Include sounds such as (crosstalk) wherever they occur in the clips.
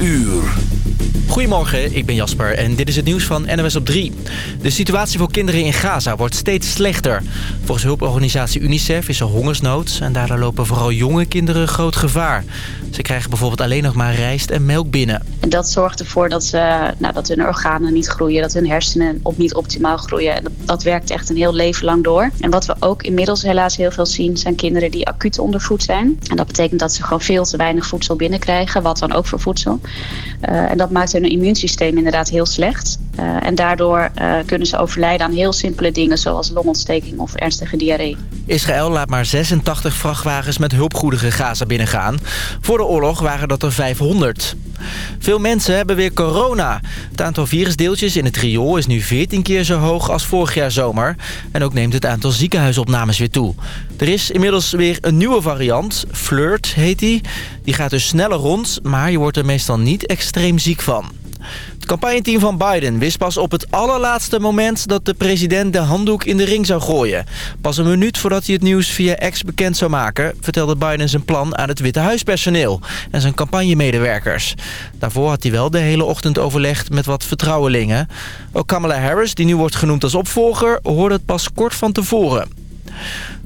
uur. Goedemorgen, ik ben Jasper en dit is het nieuws van NOS op 3. De situatie voor kinderen in Gaza wordt steeds slechter. Volgens hulporganisatie UNICEF is er hongersnood... en daardoor lopen vooral jonge kinderen groot gevaar. Ze krijgen bijvoorbeeld alleen nog maar rijst en melk binnen. En dat zorgt ervoor dat, ze, nou, dat hun organen niet groeien... dat hun hersenen op niet optimaal groeien. En dat, dat werkt echt een heel leven lang door. En wat we ook inmiddels helaas heel veel zien... zijn kinderen die acuut ondervoed zijn. En dat betekent dat ze gewoon veel te weinig voedsel binnenkrijgen. Wat dan ook voor voedsel. Uh, en dat maakt hun immuunsysteem inderdaad heel slecht. Uh, en daardoor uh, kunnen ze overlijden aan heel simpele dingen... zoals longontsteking of ernstige diarree. Israël laat maar 86 vrachtwagens met hulpgoederen Gaza binnengaan. Voor de oorlog waren dat er 500. Veel mensen hebben weer corona. Het aantal virusdeeltjes in het riool is nu 14 keer zo hoog als vorig jaar zomer. En ook neemt het aantal ziekenhuisopnames weer toe. Er is inmiddels weer een nieuwe variant. Flirt heet die. Die gaat dus sneller rond, maar je wordt er meestal niet extreem ziek van. Het campagneteam van Biden wist pas op het allerlaatste moment dat de president de handdoek in de ring zou gooien. Pas een minuut voordat hij het nieuws via ex bekend zou maken... vertelde Biden zijn plan aan het Witte Huispersoneel en zijn campagnemedewerkers. Daarvoor had hij wel de hele ochtend overlegd met wat vertrouwelingen. Ook Kamala Harris, die nu wordt genoemd als opvolger, hoorde het pas kort van tevoren.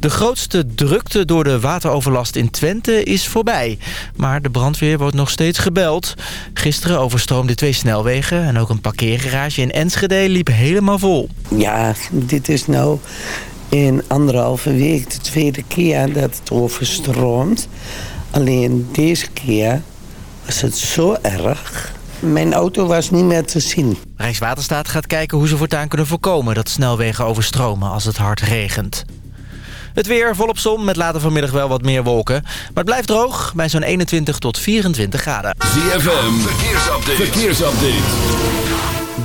De grootste drukte door de wateroverlast in Twente is voorbij. Maar de brandweer wordt nog steeds gebeld. Gisteren overstroomden twee snelwegen en ook een parkeergarage in Enschede liep helemaal vol. Ja, dit is nou in anderhalve week de tweede keer dat het overstroomt. Alleen deze keer was het zo erg... Mijn auto was niet meer te zien. Rijkswaterstaat gaat kijken hoe ze voortaan kunnen voorkomen... dat snelwegen overstromen als het hard regent. Het weer volop zon met later vanmiddag wel wat meer wolken. Maar het blijft droog bij zo'n 21 tot 24 graden. ZFM, verkeersupdate. verkeersupdate.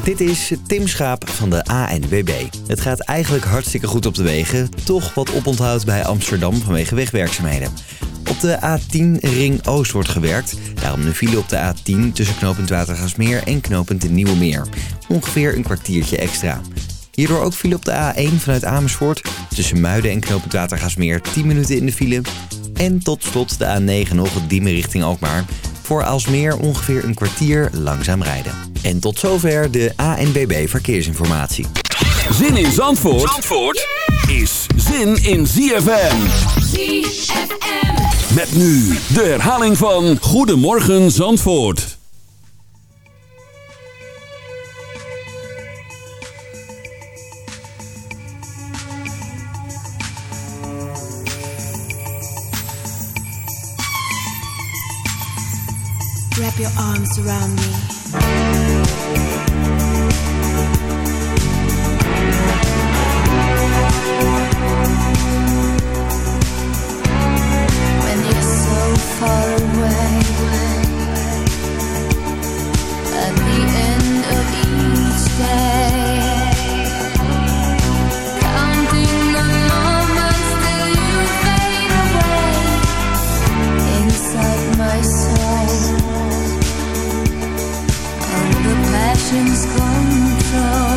Dit is Tim Schaap van de ANWB. Het gaat eigenlijk hartstikke goed op de wegen. Toch wat oponthoud bij Amsterdam vanwege wegwerkzaamheden. Op de A10 Ring Oost wordt gewerkt. Daarom de file op de A10 tussen knooppunt Watergasmeer en knooppunt de Nieuwe Meer. Ongeveer een kwartiertje extra. Hierdoor ook file op de A1 vanuit Amersfoort. Tussen Muiden en knooppunt Watergasmeer 10 minuten in de file. En tot slot de A9 nog Diemen richting Alkmaar. Voor Alsmeer ongeveer een kwartier langzaam rijden. En tot zover de ANBB Verkeersinformatie. Zin in Zandvoort, Zandvoort is zin in ZFM. ZFM. Met nu de herhaling van Goedemorgen Zandvoort. Wrap your arms around me. When you're so far away, at the end of each day, show.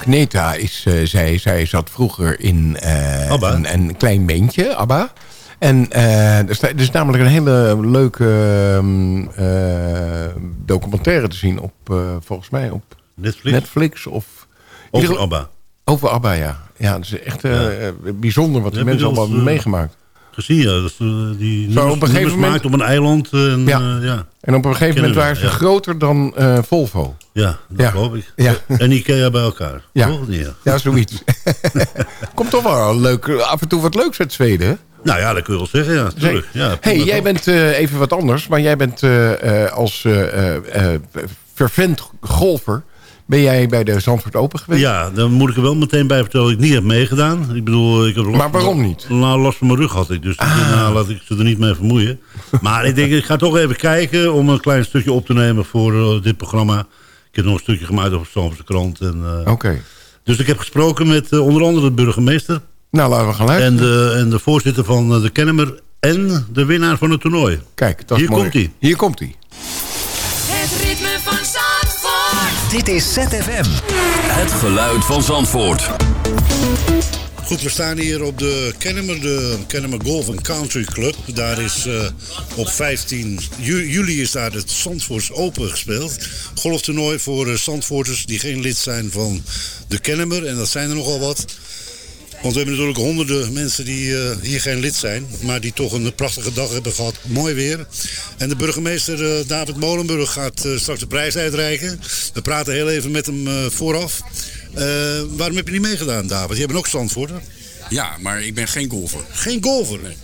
Agneta is, eh, zij, zij zat vroeger in eh, een, een klein beentje, ABBA. En eh, er, sta- er is namelijk een hele leuke ehm, eh, documentaire te zien op, volgens mij, op Netflix? Netflix of... Over ABBA. Over ABBA, ja. Ja, het is echt bijzonder wat die mensen allemaal hebben meegemaakt. Gezien, ja. Ze, die Zo, op een gegeven moment- maakt op een eiland. En, Ja. ja. ja. En op een gegeven moment waren ze groter dan eh, Volvo. Ja, dat geloof ik. Ja. (laughs) En Ikea bij elkaar. Ja. Toch? Ja. Ja, zoiets. (laughs) Komt toch wel leuk, af en toe wat leuks uit Zweden, hè? Nou ja, dat kun je wel zeggen, ja. Tuurlijk. Ja, hey, jij bent eh, even wat anders, maar jij bent eh, eh, als eh, eh, eh, fervent golfer... ben jij bij de Zandvoort Open geweest? Ja, dan moet ik er wel meteen bij vertellen dat ik niet heb meegedaan. Ik bedoel, ik heb last Maar waarom niet? Nou, last van mijn rug had ik, dus daarna laat ik ze er niet mee vermoeien. (laughs) Maar ik denk, ik ga toch even kijken om een klein stukje op te nemen voor eh, dit programma. Ik heb nog een stukje gemaakt over de Zandvoortse krant. En, eh, Oké. Dus ik heb gesproken met eh, onder andere de burgemeester Nou, laten we gaan luisteren. en de, en de voorzitter van de Kennemer en de winnaar van het toernooi. Kijk, dat is Hier mooi. komt-ie. Hier van Zandvoort. Dit is ZFM. Het geluid van Zandvoort. Goed, we staan hier op de Kennemer, de Kennemer Golf and Country Club. Daar is eh, op 15 ju- juli is daar het Zandvoorts Open gespeeld. Golftoernooi voor eh, Zandvoorters die geen lid zijn van de Kennemer. En dat zijn er nogal wat. Want we hebben natuurlijk honderden mensen die eh, hier geen lid zijn. Maar die toch een prachtige dag hebben gehad. Mooi weer. En de burgemeester eh, David Molenburg gaat eh, straks de prijs uitreiken. We praten heel even met hem vooraf. Waarom heb je niet meegedaan, David? Jij bent ook Zandvoorter. Ja, maar ik ben geen golfer. Geen golfer. Nee,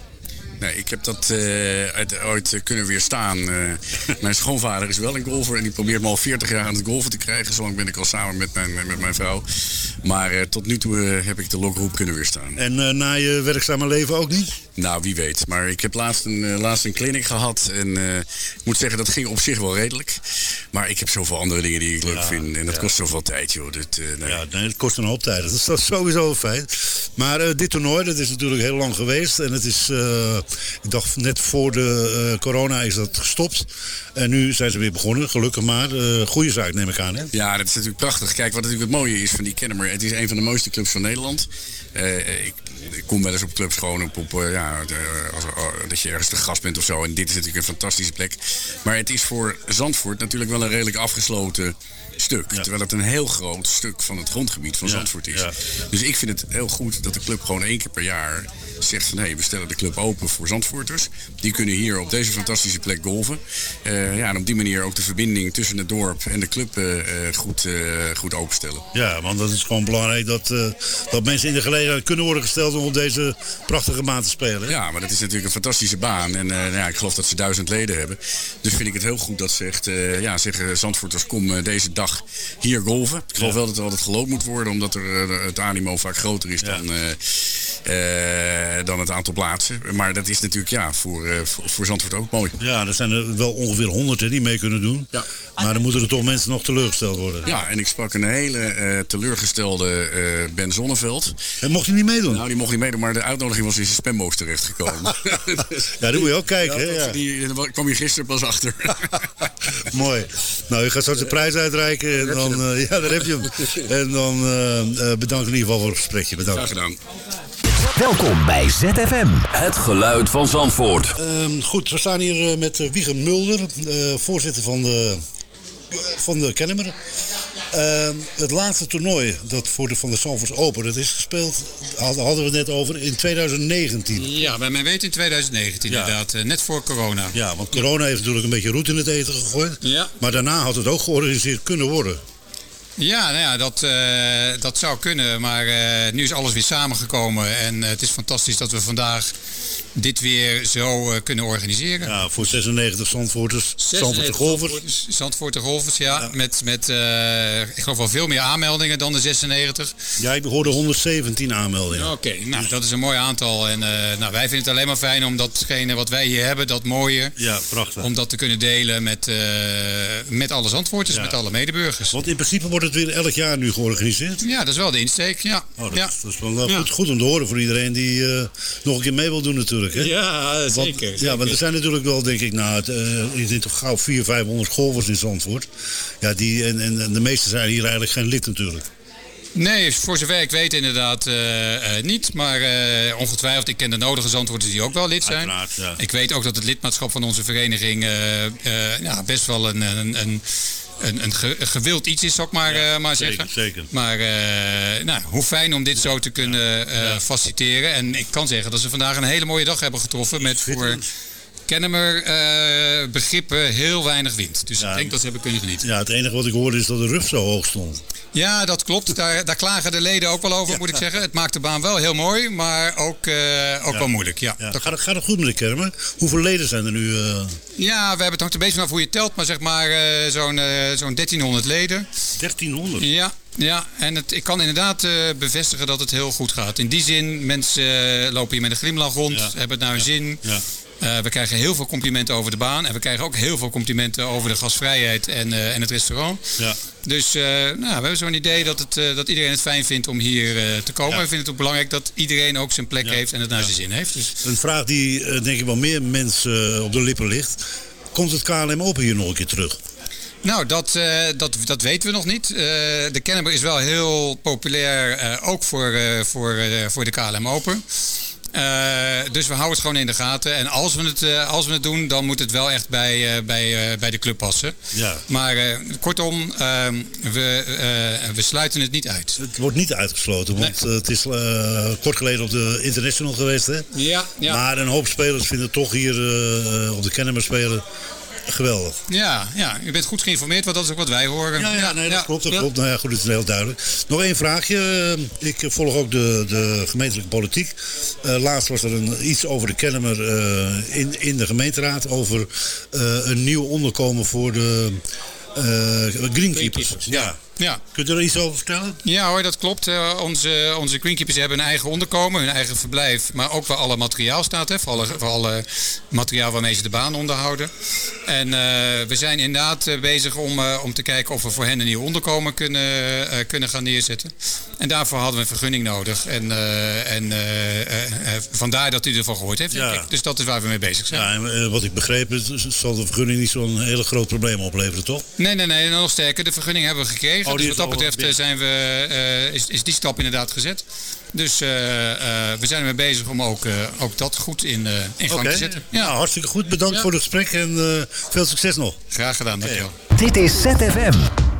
ik heb dat eh, uit, ooit eh, kunnen weerstaan. Eh, (laughs) mijn schoonvader is wel een golfer en die probeert me al 40 jaar aan het golfen te krijgen. Zolang ben ik al samen met mijn, met mijn vrouw. Maar tot nu toe heb ik de lokroep kunnen weerstaan. En na je werkzame leven ook niet? Nou, wie weet. Maar ik heb laatst een, laatst een clinic gehad. En ik moet zeggen, dat ging op zich wel redelijk. Maar ik heb zoveel andere dingen die ik leuk vind. En dat kost zoveel tijd, joh. Dat, nee. Ja, nee, het kost een hoop tijd. Dat is, dat is sowieso een feit. Maar dit toernooi, dat is natuurlijk heel lang geweest. En het is, ik dacht net voor de eh, corona is dat gestopt. En nu zijn ze weer begonnen, gelukkig maar. Eh goede zaak neem ik aan, hè? Ja, dat is natuurlijk prachtig. Kijk, wat natuurlijk het mooie is van die Kennemer. Het is een van de mooiste clubs van Nederland. Eh, ik, ik kom wel eens op clubs gewoon op, op eh, ja, de- als, oh, dat je ergens te gast bent of zo. En dit is natuurlijk een fantastische plek. Maar het is voor Zandvoort natuurlijk wel een redelijk afgesloten stuk. Terwijl het een heel groot stuk van het grondgebied van Ja, Zandvoort is. ja. Dus ik vind het heel goed dat de club gewoon één keer per jaar zegt van... hé, we stellen de club open voor Zandvoorters. Die kunnen hier op deze fantastische plek golven. Eh, ja, en op die manier ook de verbinding tussen het dorp en de club eh, eh, goed, eh, goed openstellen. Ja, want dat is gewoon belangrijk dat, eh, dat mensen in de gelegenheid kunnen worden gesteld om op deze prachtige maand te spelen. hè? Ja, maar dat is natuurlijk een fantastische baan. En eh, nou ja, ik geloof dat ze duizend leden hebben. Dus vind ik het heel goed dat ze echt eh, ja, zeggen... Zandvoorters, kom eh, deze dag hier golven. Ik geloof wel dat er altijd geloot moet worden... omdat er, het animo vaak groter is dan, dan het aantal plaatsen. Maar dat is natuurlijk ja, voor, eh, voor, voor Zandvoort ook mooi. Ja, er zijn er wel ongeveer honderd hè, die mee kunnen doen. Ja. Maar dan moeten er toch mensen nog teleurgesteld worden. Ja, en ik sprak een hele eh, teleurgestelde eh, Ben Zonneveld. En mocht hij niet meedoen? Nou, die mocht niet meedoen, maar de uitnodiging was in zijn spambox terechtgekomen. (laughs) Ja, (laughs) dat moet je ook kijken. hè, Ja, Die, daar kwam je gisteren pas achter. (laughs) Mooi. Nou, je gaat straks de prijs uitreiken. En dan, eh, ja, daar heb je hem. En dan eh, eh, bedankt in ieder geval voor het gesprekje. Bedankt. Graag gedaan. Welkom bij ZFM. Het geluid van Zandvoort. Ehm, goed, we staan hier eh, met uh, Wieger Mulder, eh, voorzitter van de, van de Kennemer. Ehm, het laatste toernooi dat voor de, van de Zandvoorts Open, dat is gespeeld, hadden hadden we het net over, in 2019. Ja, bij mijn weten in 2019 Ja. inderdaad. eh, Net voor corona. Ja, want corona heeft natuurlijk een beetje roet in het eten gegooid. Ja. Maar daarna had het ook georganiseerd kunnen worden. Ja, nou ja, dat, eh, dat zou kunnen. Maar eh, nu is alles weer samengekomen. En eh, het is fantastisch dat we vandaag dit weer zo eh, kunnen organiseren. Ja, voor 96 Zandvoorters, Zandvoortse golfers. Zandvoortse golfers, ja. Met, met eh, ik geloof wel veel meer aanmeldingen dan de 96. Ja, ik hoorde 117 aanmeldingen. Oké, nou dat is een mooi aantal. En eh, nou, wij vinden het alleen maar fijn om datgene wat wij hier hebben, dat mooie, Ja, prachtig. om dat te kunnen delen met, met alle Zandvoorters, Ja. met alle medeburgers. Want in principe wordt het weer elk jaar nu georganiseerd. Ja, dat is wel de insteek, ja. Oh, dat, ja. is, dat is wel goed, goed om te horen voor iedereen die nog een keer mee wil doen natuurlijk. Hè? Ja, Want- zeker. Ja, want er zijn natuurlijk wel, denk ik, nou, het, eh, ik denk toch gauw 400, 500 golfers in Zandvoort. Ja, die, en, en, de meeste zijn hier eigenlijk geen lid natuurlijk. Nee, voor zover ik weet inderdaad eh, eh, niet. Maar eh, ongetwijfeld, ik ken de nodige zandwoorders die ook wel lid zijn. Uiteraard, ja. Ik weet ook dat het lidmaatschap van onze vereniging eh, eh, ja, best wel een, een, een, een, een ge- een gewild iets is, zou ik maar, eh, maar zeker, zeggen. zeker. Maar eh, nou, hoe fijn om dit zo te kunnen eh, faciliteren. En ik kan zeggen dat ze vandaag een hele mooie dag hebben getroffen met voor Kennemer eh, begrippen heel weinig wind. Dus ik denk dat ze hebben kunnen genieten. Ja, het enige wat ik hoorde is dat de rug zo hoog stond. Ja, dat klopt. Daar, daar klagen de leden ook wel over, moet ik zeggen. Het maakt de baan wel heel mooi, maar ook, eh, ook Ja. wel moeilijk. Ja, Ja. Gaat, het, gaat het goed met de Kermen? Hoeveel leden zijn er nu? eh? ja we hebben het hangt een beetje vanaf hoe je telt, maar zeg maar zo'n zo'n 1300 leden. 1300? Ja, ja. en het, ik kan inderdaad bevestigen dat het heel goed gaat. In die zin, mensen lopen hier met een glimlach rond, Ja. hebben het naar hun zin. Ja. Eh, we krijgen heel veel complimenten over de baan. En we krijgen ook heel veel complimenten over de gastvrijheid en, eh, en het restaurant. Ja. Dus eh, nou, we hebben zo'n idee dat, het, eh, dat iedereen het fijn vindt om hier eh, te komen. Ja. We vinden het ook belangrijk dat iedereen ook zijn plek heeft en het naar zijn zin heeft. Dus Een vraag die denk ik wel meer mensen op de lippen ligt. Komt het KLM Open hier nog een keer terug? Nou, dat, eh, dat, dat weten we nog niet. Eh, de Kennemer is wel heel populair, eh, ook voor, eh, voor, eh, voor de KLM Open. Eh, dus we houden het gewoon in de gaten. En als we het, eh, als we het doen, dan moet het wel echt bij, eh, bij, bij de club passen. Ja. Maar kortom, eh, we, we sluiten het niet uit. Het wordt niet uitgesloten, want het is kort geleden op de International geweest. Hè? Ja, ja. Maar een hoop spelers vinden toch hier op de Kennemer spelen geweldig. Ja, ja, u bent goed geïnformeerd, want dat is ook wat wij horen. Ja, ja, nee, dat ja, klopt. Dat klopt. Nou ja, goed, het is heel duidelijk. Nog één vraagje. Ik volg ook de, de gemeentelijke politiek. Eh, laatst was er een, iets over de Kennemer eh, in, in de gemeenteraad. Over eh, een nieuw onderkomen voor de eh, greenkeepers. Ja. Ja. Kunt u er iets over vertellen? Ja hoor, dat klopt. Eh, onze, onze greenkeepers hebben een eigen onderkomen, hun eigen verblijf, maar ook waar alle materiaal staat, hè, voor, alle, voor alle materiaal waarmee ze de baan onderhouden. En eh, we zijn inderdaad eh, bezig om, om te kijken of we voor hen een nieuw onderkomen kunnen, kunnen gaan neerzetten. En daarvoor hadden we een vergunning nodig. En, en vandaar dat u ervan gehoord heeft. Ja. Dus dat is waar we mee bezig zijn. Ja, en wat ik begreep, zal de vergunning niet zo'n hele groot probleem opleveren, toch? Nee, nee, nee. Nog sterker. De vergunning hebben we gekregen. Oh, die dus wat dat betreft eh, zijn we, eh, is, is die stap inderdaad gezet. Dus eh, eh, we zijn ermee bezig om ook, eh, ook dat goed in, eh, in gang te zetten. Ja. Nou, hartstikke goed. Bedankt Ja. voor het gesprek en eh, veel succes nog. Graag gedaan, dankjewel. Dit is ZFM.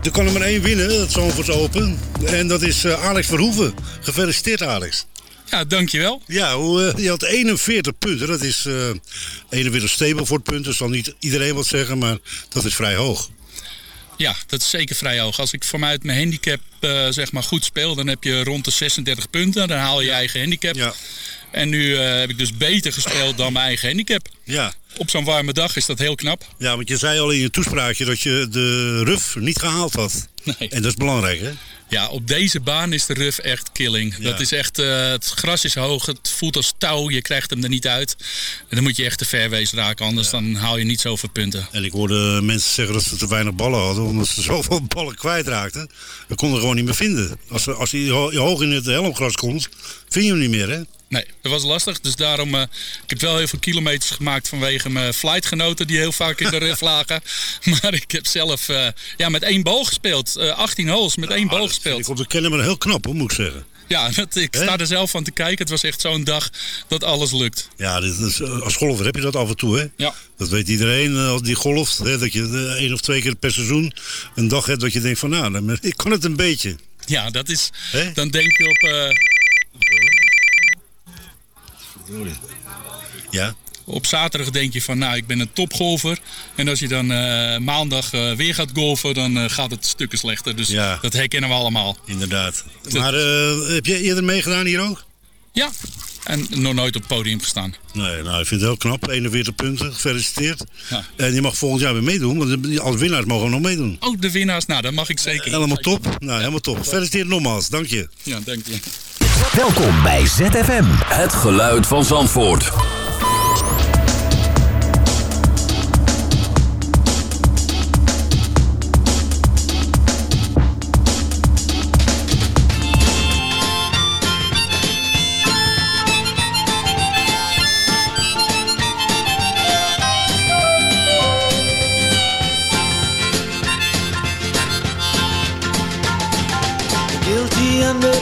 Er kan er maar één winnen, het Zandvoorts Open. En dat is Alex Verhoeven. Gefeliciteerd, Alex. Ja, dankjewel. Ja, hoe, je had 41 punten. Dat is eh 41 stable punten. Dat zal niet iedereen wat zeggen, maar dat is vrij hoog. Ja, dat is zeker vrij hoog. Als ik vanuit mijn handicap eh, zeg maar goed speel, dan heb je rond de 36 punten. Dan haal je je eigen handicap. Ja. En nu eh, heb ik dus beter gespeeld dan mijn eigen handicap. Ja. Op zo'n warme dag is dat heel knap. Ja, want je zei al in je toespraakje dat je de RUF niet gehaald had. Nee. En dat is belangrijk, hè? Ja, op deze baan is de ruf echt killing. Ja. Dat is echt, eh, het gras is hoog, het voelt als touw, je krijgt hem er niet uit. En dan moet je echt te ver wezen raken, anders dan haal je niet zoveel punten. En ik hoorde mensen zeggen dat ze te weinig ballen hadden, omdat ze (laughs) zoveel ballen kwijtraakten. We konden gewoon niet meer vinden. Als, als hij ho- hoog in het helmgras komt, vind je hem niet meer, hè? Nee, dat was lastig. Dus daarom, eh, ik heb wel heel veel kilometers gemaakt vanwege mijn flightgenoten die heel vaak in de ruf (laughs) lagen. Maar ik heb zelf eh, ja, met één bal gespeeld. Eh 18 holes met één bal gespeeld. Ik op de kennen maar heel knap, hoor, moet ik zeggen. Ja, dat, ik sta er zelf van te kijken. Het was echt zo'n dag dat alles lukt. Ja, dit is, eh, als golfer heb je dat af en toe, hè? Ja. Dat weet iedereen eh, als die golft. Hè, dat je eh, één of twee keer per seizoen een dag hebt dat je denkt van... nou, (laughs) ik kan het een beetje. Ja, dat is... Dan denk je op... Ja. Op zaterdag denk je van, nou, ik ben een topgolfer. En als je dan eh, maandag eh, weer gaat golfen, dan eh, gaat het stukken slechter. Dus Ja. dat herkennen we allemaal. Inderdaad. Maar eh, heb jij eerder meegedaan hier ook? Ja, en nog nooit op het podium gestaan. Nee, nou, ik vind het heel knap. 41 punten, gefeliciteerd. Ja. En je mag volgend jaar weer meedoen, want de- als winnaars mogen we nog meedoen. Ook de winnaars, nou, dat mag ik zeker. Helemaal top. Nou, helemaal top. Gefeliciteerd nogmaals, dank je. Ja, dank je. Welkom bij ZFM. Het geluid van Zandvoort.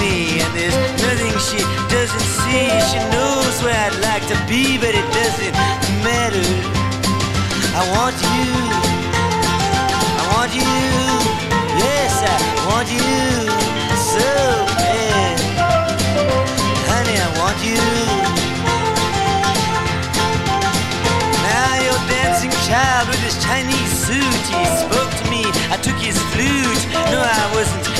me, and there's nothing she doesn't see. She knows where I'd like to be, but it doesn't matter. I want you. I want you. Yes, I want you so bad. Honey, I want you. Now your dancing child with his Chinese suit, he spoke to me. I took his flute. No, I wasn't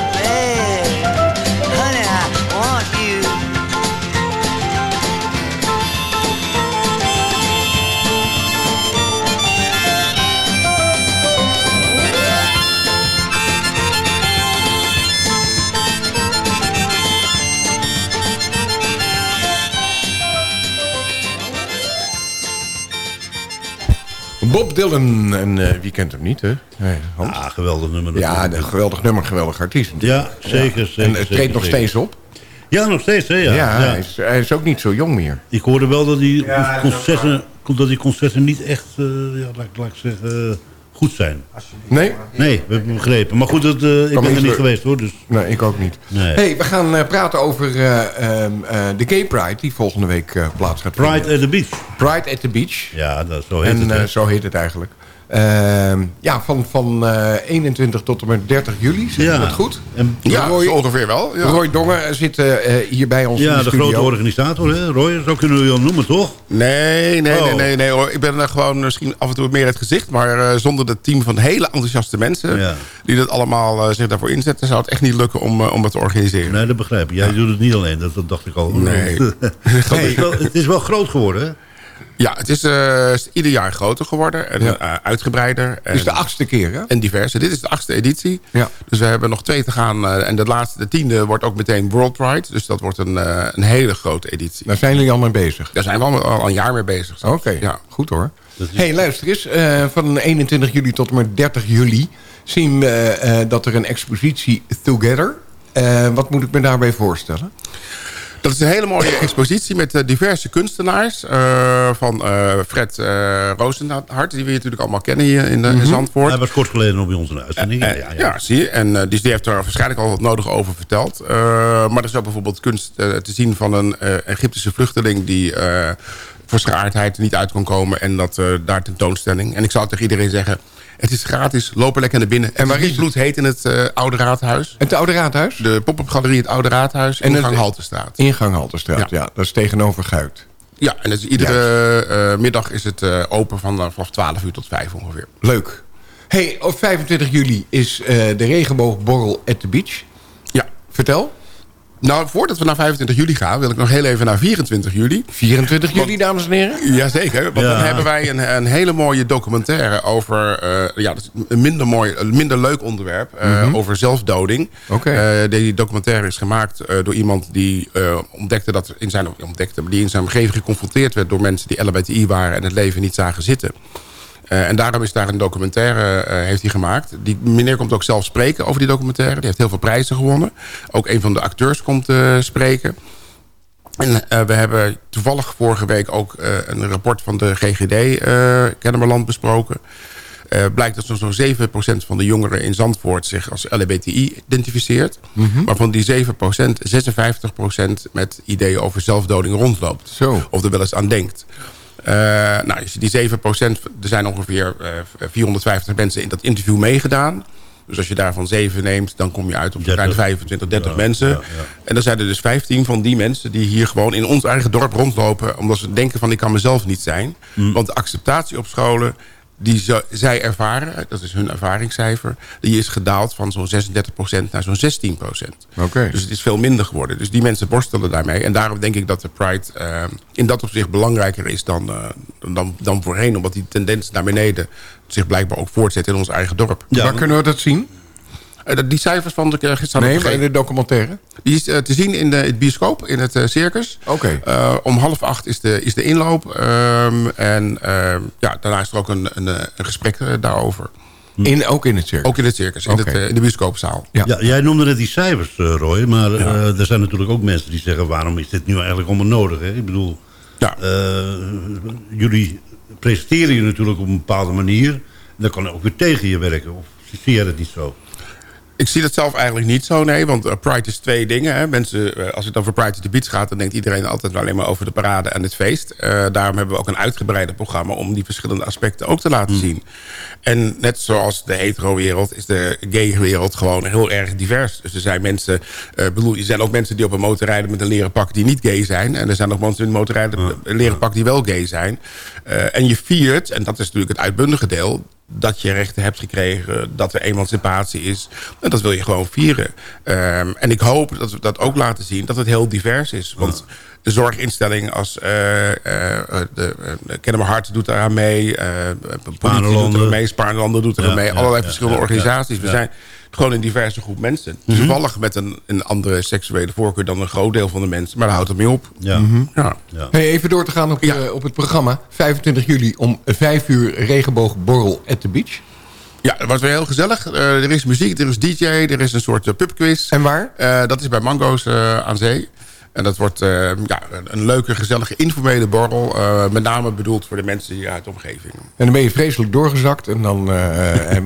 Bob Dylan. En eh, wie kent hem niet, hè? Nee, Hans? Ja, geweldig nummer. Ja, een geweldig nummer, geweldig artiest. Ja, zeker, zeker. En het treedt zeker, nog zeker. steeds op. Ja, nog steeds, hè? Ja, Ja, ja. Hij, is, hij is ook niet zo jong meer. Ik hoorde wel dat die Ja, concerten, dat die concerten niet echt, eh, ja, laat, laat ik zeggen, goed zijn. Nee? Nee, we hebben begrepen. Maar goed, dat, eh, ik ben er niet we- geweest hoor. Dus. Nee, ik ook niet. Nee. hey, we gaan eh, praten over eh, ehm, eh, de Gay Pride... die volgende week plaats gaat vinden. Pride at the Beach. Pride at the Beach. Ja, dat, zo heet en, het. eh, zo heet het eigenlijk. Ehm, ja, van, van eh, 21 tot en met 30 juli, zeg Ja. je dat goed? En Ja, ongeveer wel. Ja. Roy Dongen zit eh, eh, hier bij ons in ja, de, de studio. grote organisator, hè? Roy, zo kunnen we je al noemen, toch? Nee, nee, Oh. nee, nee, nee hoor. Ik ben er gewoon misschien af en toe meer het gezicht. Maar eh, zonder het team van hele enthousiaste mensen... Ja. die dat allemaal eh, zich daarvoor inzetten... zou het echt niet lukken om, eh, om het te organiseren. Nee, dat begrijp ik. Jij doet het niet alleen, dat, dat dacht ik al. Nee. (laughs) het, is wel, het is wel groot geworden, hè? Ja, het is, eh, is ieder jaar groter geworden en Ja. eh, uitgebreider. En, Het is de achtste keer, hè? en diverse. Dit is de achtste editie. Ja. Dus we hebben nog twee te gaan. eh, en de laatste, de tiende, wordt ook meteen World Pride. Dus dat wordt een, eh, een hele grote editie. Daar zijn jullie al mee bezig. Daar zijn we al, al een jaar mee bezig. Oké, Ja. goed hoor. hey, luister eens. eh, van 21 juli tot en met 30 juli zien we eh, dat er een expositie Together... Eh, wat moet ik me daarbij voorstellen? Dat is een hele mooie (coughs) expositie met eh, diverse kunstenaars. eh, van eh, Fred uh, Roosenhart, die we natuurlijk allemaal kennen hier in, in Zandvoort. Hij was kort geleden op bij ons in de uitzending. Ja, ja, ja, zie je. En dus die heeft er waarschijnlijk al wat nodig over verteld. Maar er is ook bijvoorbeeld kunst te zien van een Egyptische vluchteling... die voor zijn aardheid niet uit kon komen. En dat daar tentoonstelling. En ik zou tegen iedereen zeggen... Het is gratis, loop er lekker naar binnen. En waar is bloed heet in het eh, Oude Raadhuis? Het Oude Raadhuis? De pop-up galerie Het Oude Raadhuis, En ingang Haltestraat. Ingang Halterstraat, ja. Ja. Dat is tegenover Guit. Ja, en dus iedere eh, middag is het eh, open van vanaf 12 uur tot 5 ongeveer. Leuk. Hey, op 25 juli is de regenboogborrel at the beach. Ja. Vertel. Nou, voordat we naar 25 juli gaan, wil ik nog heel even naar 24 juli. 24 juli, dames en heren? Jazeker, want Ja. dan hebben wij een, een hele mooie documentaire over... eh, ja, een minder, mooi, een minder leuk onderwerp, eh, Mhm. over zelfdoding. Oké. Eh, die documentaire is gemaakt door iemand die ontdekte dat in zijn, ontdekte, die in zijn omgeving geconfronteerd werd door mensen die LHBTI waren en het leven niet zagen zitten. Eh, en daarom is daar een documentaire eh, heeft hij gemaakt. Die meneer komt ook zelf spreken over die documentaire. Die heeft heel veel prijzen gewonnen. Ook een van de acteurs komt eh, spreken. En we hebben toevallig vorige week ook een rapport van de GGD Kennemerland besproken. Blijkt dat zo'n 7% van de jongeren in Zandvoort zich als LHBTI identificeert. Mhm. Waarvan die 7% 56% met ideeën over zelfdoding rondloopt. Zo. Of er wel eens aan denkt. Eh, nou, die 7%, er zijn ongeveer eh, 450 mensen in dat interview meegedaan. Dus als je daarvan 7 neemt, dan kom je uit op ruim 25, 30 mensen. En dan zijn er dus 15 van die mensen die hier gewoon in ons eigen dorp rondlopen... omdat ze denken van ik kan mezelf niet zijn. Want de acceptatie op scholen die zij ervaren, dat is hun ervaringscijfer... die is gedaald van zo'n 36% naar zo'n 16%. Oké. Dus het is veel minder geworden. Dus die mensen borstelen daarmee. En daarom denk ik dat de Pride eh, in dat opzicht belangrijker is dan, eh, dan, dan voorheen. Omdat die tendens naar beneden zich blijkbaar ook voortzet in ons eigen dorp. Waar kunnen we dat zien? Eh, die cijfers van de uh, staan Nee, maar in de documentaire? Die is eh, te zien in de, het bioscoop, in het eh, circus. Oké. Eh, om half acht is de, is de inloop. Ehm, en ehm, ja, daarna is er ook een, een, eh, een gesprek eh, daarover. In, ook in het circus? Ook in het circus, in, het, eh, in de bioscoopzaal. Ja. Ja, jij noemde net die cijfers, eh, Roy. Maar eh, er zijn natuurlijk ook mensen die zeggen... waarom is dit nu eigenlijk allemaal nodig? Hè? Ik bedoel, Ja. eh, jullie presenteren je natuurlijk op een bepaalde manier. Dat kan ook weer tegen je werken. Of zie jij dat niet zo? Ik zie dat zelf eigenlijk niet zo, nee. Want eh, Pride is twee dingen. Hè. Mensen, eh, als het over Pride to the Beach gaat... dan denkt iedereen altijd alleen maar over de parade en het feest. Eh, daarom hebben we ook een uitgebreider programma... om die verschillende aspecten ook te laten zien. En net zoals de hetero-wereld... is de gay-wereld gewoon heel erg divers. Dus er zijn mensen... eh, bedoel, er zijn ook mensen die op een motor rijden met een leren pak... die niet gay zijn. En er zijn ook mensen in een motor rijden met een leren pak... die wel gay zijn. En je viert, en dat is natuurlijk het uitbundige deel dat je rechten hebt gekregen, dat er emancipatie is. En dat wil je gewoon vieren. Ehm, en ik hoop dat we dat ook laten zien, dat het heel divers is. Want de zorginstelling als de, uh, Kennemer Hart doet eraan mee. eh politie doet er mee. Spaarlanden doet er Ja, mee. Allerlei ja, verschillende organisaties. We zijn gewoon een diverse groep mensen. Mhm. Toevallig met een, een andere seksuele voorkeur dan een groot deel van de mensen. Maar daar houdt het mee op. Ja. Mhm. Ja. Hey, even door te gaan op, eh, op het programma. 25 juli om 5 uur regenboogborrel at the beach. Ja, dat was weer heel gezellig. Eh, er is muziek, er is DJ, er is een soort uh, pubquiz. En waar? Eh, dat is bij Mango's eh, aan zee. En dat wordt eh, ja, een, leuke, gezellige, informele borrel. eh, met name bedoeld voor de mensen hier uit de omgeving. En dan ben je vreselijk doorgezakt. En dan eh,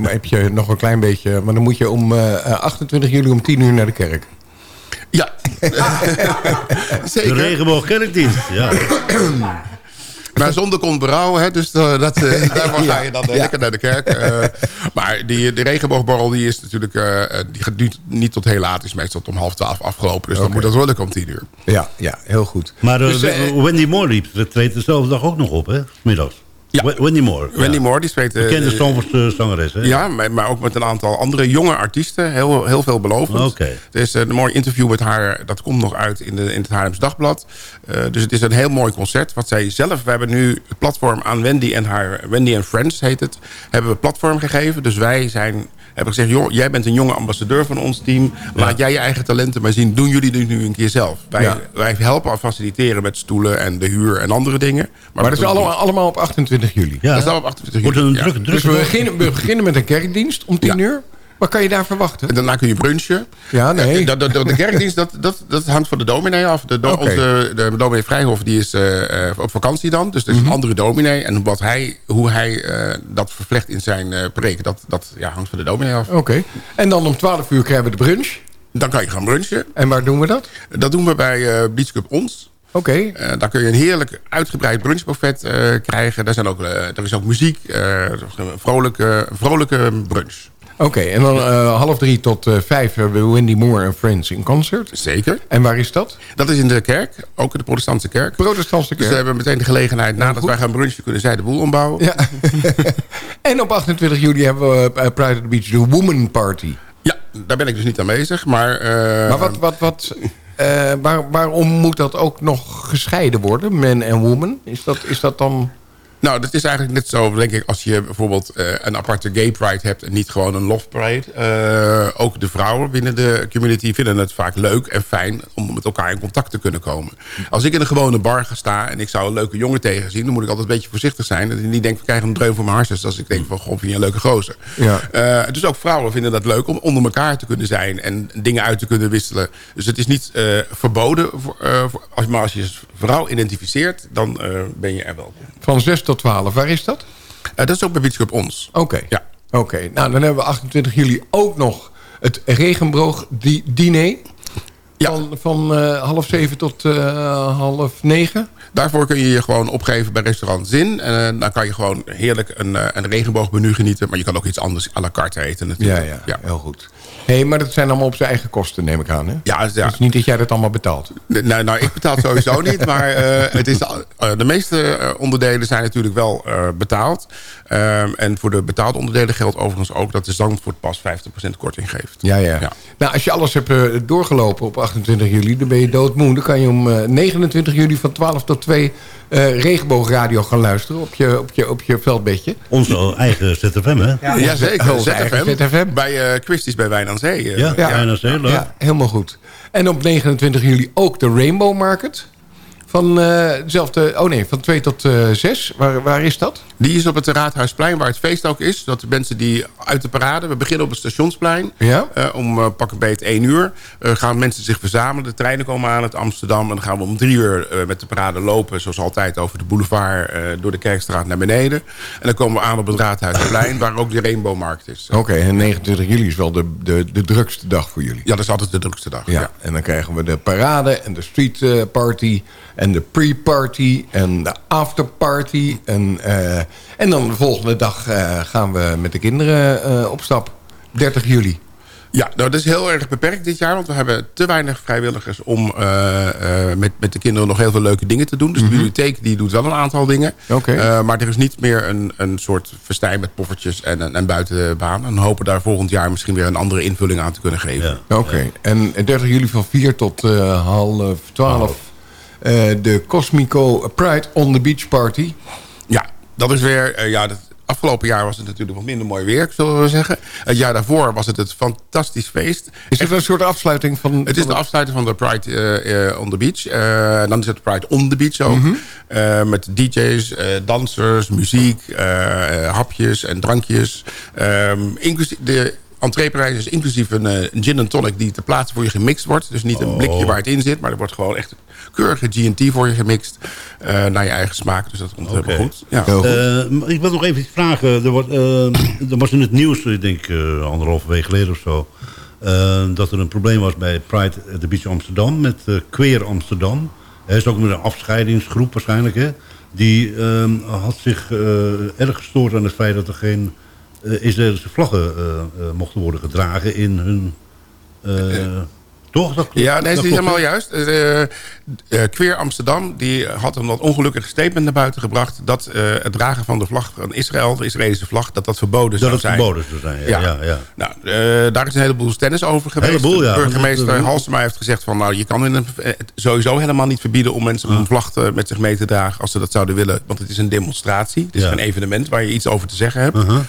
(laughs) heb je nog een klein beetje... Maar dan moet je om eh, 28 juli om 10 uur naar de kerk. Ja. (laughs) Zeker. De regenboogkerkdienst, ja. (clears throat) Maar zonder komt berouw, hè, dus eh, dat, daarvoor ga je dan eh, Ja. lekker naar de kerk. Eh, (laughs) maar die, de regenboogborrel die is natuurlijk, die gaat niet, niet tot heel laat. is meestal tot om half twaalf afgelopen. Dus dan moet dat wel lukken om tien uur. Ja, ja heel goed. Maar Dus, Wendy Moore treedt dezelfde dag ook nog op, hè? Middags. Ja. Wen- Wendy Moore. Wendy ja. Moore, die spreekt... eh, Bekende eh, Stamfordse zangeres, hè? Ja, maar, maar ook met een aantal andere jonge artiesten. Heel, heel veelbelovend. Oké. Er is een mooi interview met haar. Dat komt nog uit in, de, in het Haarlems Dagblad. Eh, dus het is een heel mooi concert. Wat zij zelf... We hebben nu het platform aan Wendy en haar... Wendy and Friends heet het. Hebben we platform gegeven. Dus wij zijn... Hebben gezegd, joh, jij bent een jonge ambassadeur van ons team. Laat jij je eigen talenten maar zien. Doen jullie dit nu een keer zelf. Wij, wij helpen al faciliteren met stoelen en de huur en andere dingen. Maar, dat is allemaal, allemaal op 28 juli. Ja. Dat is dan op 28 Wordt juli. een ja. druk, druk Dus we beginnen, we beginnen met een kerkdienst om 10 Ja. uur. Wat kan je daar verwachten? En daarna kun je brunchen. Ja, nee. De, de, de, de kerkdienst, dat, dat, dat hangt van de dominee af. De, do- onze, de dominee Vrijhof die is eh, eh, op vakantie dan. Dus er is een andere dominee. En wat hij, hoe hij eh, dat vervlecht in zijn eh preek, dat, dat ja, hangt van de dominee af. Oké. En dan om 12 uur krijgen we de brunch. Dan kan je gaan brunchen. En waar doen we dat? Dat doen we bij eh Beach Club Ons. Oké. Eh, daar kun je een heerlijk uitgebreid brunchbuffet eh, krijgen. Daar zijn ook, eh, er is ook muziek. eh, een vrolijke, een vrolijke brunch. Oké, en dan eh, half drie tot eh, vijf hebben we Wendy Moore en Friends in concert. Zeker. En waar is dat? Dat is in de kerk, ook in de protestantse kerk. Protestantse Dus kerk. we hebben meteen de gelegenheid, nadat goed. wij gaan brunchen, kunnen zij de boel ombouwen. Ja. (laughs) en op 28 juli hebben we eh, Pride at the Beach, de Woman Party. Ja, daar ben ik dus niet aanwezig. Maar, Maar wat, wat, wat, waar, waarom moet dat ook nog gescheiden worden, man en woman? Is dat, is dat dan... Nou, dat is eigenlijk net zo, denk ik, als je bijvoorbeeld eh, een aparte gay pride hebt... en niet gewoon een love pride. Eh, ook de vrouwen binnen de community vinden het vaak leuk en fijn... om met elkaar in contact te kunnen komen. Als ik in een gewone bar ga staan en ik zou een leuke jongen tegenzien... dan moet ik altijd een beetje voorzichtig zijn. Dat ik niet denk, we krijgen een dreun voor mijn hartjes... als ik denk van, goh, vind je een leuke gozer. Ja. Eh, dus ook vrouwen vinden dat leuk om onder elkaar te kunnen zijn... en dingen uit te kunnen wisselen. Dus het is niet verboden, voor, maar als je als vrouw identificeert... dan ben je er welkom. Van 6 tot 12, waar is dat? dat is ook bij Club Ons. Oké. Ja. Oké, nou dan hebben we 28 juli ook nog het regenboog-diner. Van, van eh, half zeven tot eh, half negen. Daarvoor kun je je gewoon opgeven bij restaurant Zin. En eh, dan kan je gewoon heerlijk een, eh, een regenboogmenu genieten. Maar je kan ook iets anders à la carte eten Ja, natuurlijk. ja, heel goed. Hey, maar dat zijn allemaal op zijn eigen kosten, neem ik aan, hè? Ja, ja. Dus niet dat jij dat allemaal betaalt. Nou, nou, ik betaal sowieso (laughs) niet. Maar eh, het is, eh, de meeste eh, onderdelen zijn natuurlijk wel betaald. Ehm, en voor de betaalde onderdelen geldt overigens ook... dat de Zandvoort pas 50% korting geeft. Ja, ja, Nou, als je alles hebt doorgelopen op 28 juli, dan ben je doodmoe. Dan kan je om eh, 29 juli van 12 tot 2 eh, regenboogradio gaan luisteren op je, op je, op je veldbedje. Onze eigen ZFM, hè? Ja, Jazeker, onze eigen ZFM. Bij eh Christie's bij Wijn aan Zee. eh. Ja, Wijn aan Zee, leuk. Ja, helemaal goed. En op 29 juli ook de Rainbow Market. Van, eh, dezelfde, oh nee, van 2 tot eh 6. Waar, waar is dat? Die is op het Raadhuisplein, waar het feest ook is. Dat de mensen die uit de parade... We beginnen op het stationsplein. Ja. Eh, om pakken beet 1 uur. Eh, gaan mensen zich verzamelen. De treinen komen aan uit Amsterdam. En dan gaan we om 3 uur eh, met de parade lopen. Zoals altijd over de boulevard. eh, door de Kerkstraat naar beneden. En dan komen we aan op het Raadhuisplein. waar ook de Rainbowmarkt is. Oké, en 29 juli is wel de, de, de drukste dag voor jullie. Ja, dat is altijd de drukste dag. Ja, en dan krijgen we de parade en de street eh, party en de pre-party en de afterparty. En, eh, en dan de volgende dag eh, gaan we met de kinderen eh, op stap. 30 juli. Ja, nou, dat is heel erg beperkt dit jaar. Want we hebben te weinig vrijwilligers om eh, eh, met, met de kinderen nog heel veel leuke dingen te doen. Dus de bibliotheek die doet wel een aantal dingen. Oké. Eh, maar er is niet meer een, een soort festijn met poffertjes en, en, en buitenbaan. En we hopen daar volgend jaar misschien weer een andere invulling aan te kunnen geven. Oké, en 30 juli van 4 tot eh, half 12 eh, de Cosmico Pride on the Beach Party. Ja, dat is weer... eh, ja, dat, afgelopen jaar was het natuurlijk wat minder mooi weer, zullen we zeggen. Het jaar daarvoor was het het fantastisch feest. Is dit een soort afsluiting van... Het is de afsluiting van de Pride eh, eh, on the Beach. Eh, en dan is het Pride on the Beach ook. Mhm. Eh, met DJ's, eh, dansers, muziek, eh, eh, hapjes en drankjes. Ehm, inclusief de entreeprijs is inclusief een, eh, een gin en tonic die ter plaatse voor je gemixt wordt. Dus niet een blikje waar het in zit, maar er wordt gewoon echt keurige G&T voor je gemixt. eh, naar je eigen smaak. Dus dat komt helemaal goed. Ja. Eh, ik wil nog even iets vragen. Er, wordt, eh, er was in het nieuws, ik denk uh, anderhalve week geleden of zo... Uh, dat er een probleem was bij Pride at the Beach Amsterdam... met uh, Queer Amsterdam. Hij is ook met een afscheidingsgroep waarschijnlijk. Hè? Die uh, had zich erg gestoord aan het feit dat er geen Israëlische vlaggen mochten worden gedragen in hun... Toch? Dat, ja, nee, dat is helemaal juist. Uh, Queer Amsterdam die had een wat ongelukkig statement naar buiten gebracht... dat uh, het dragen van de vlag van Israël, de Israëlische vlag... dat dat verboden dat zou het zijn. verboden zou zijn, ja. ja. ja, Nou, daar is een heleboel stennis over geweest. Heleboel, ja. Burgemeester Halsema heeft gezegd van... nou, je kan in een, sowieso helemaal niet verbieden om mensen een vlag te, met zich mee te dragen... als ze dat zouden willen, want het is een demonstratie. Het is Ja. een evenement waar je iets over te zeggen hebt. Uh-huh.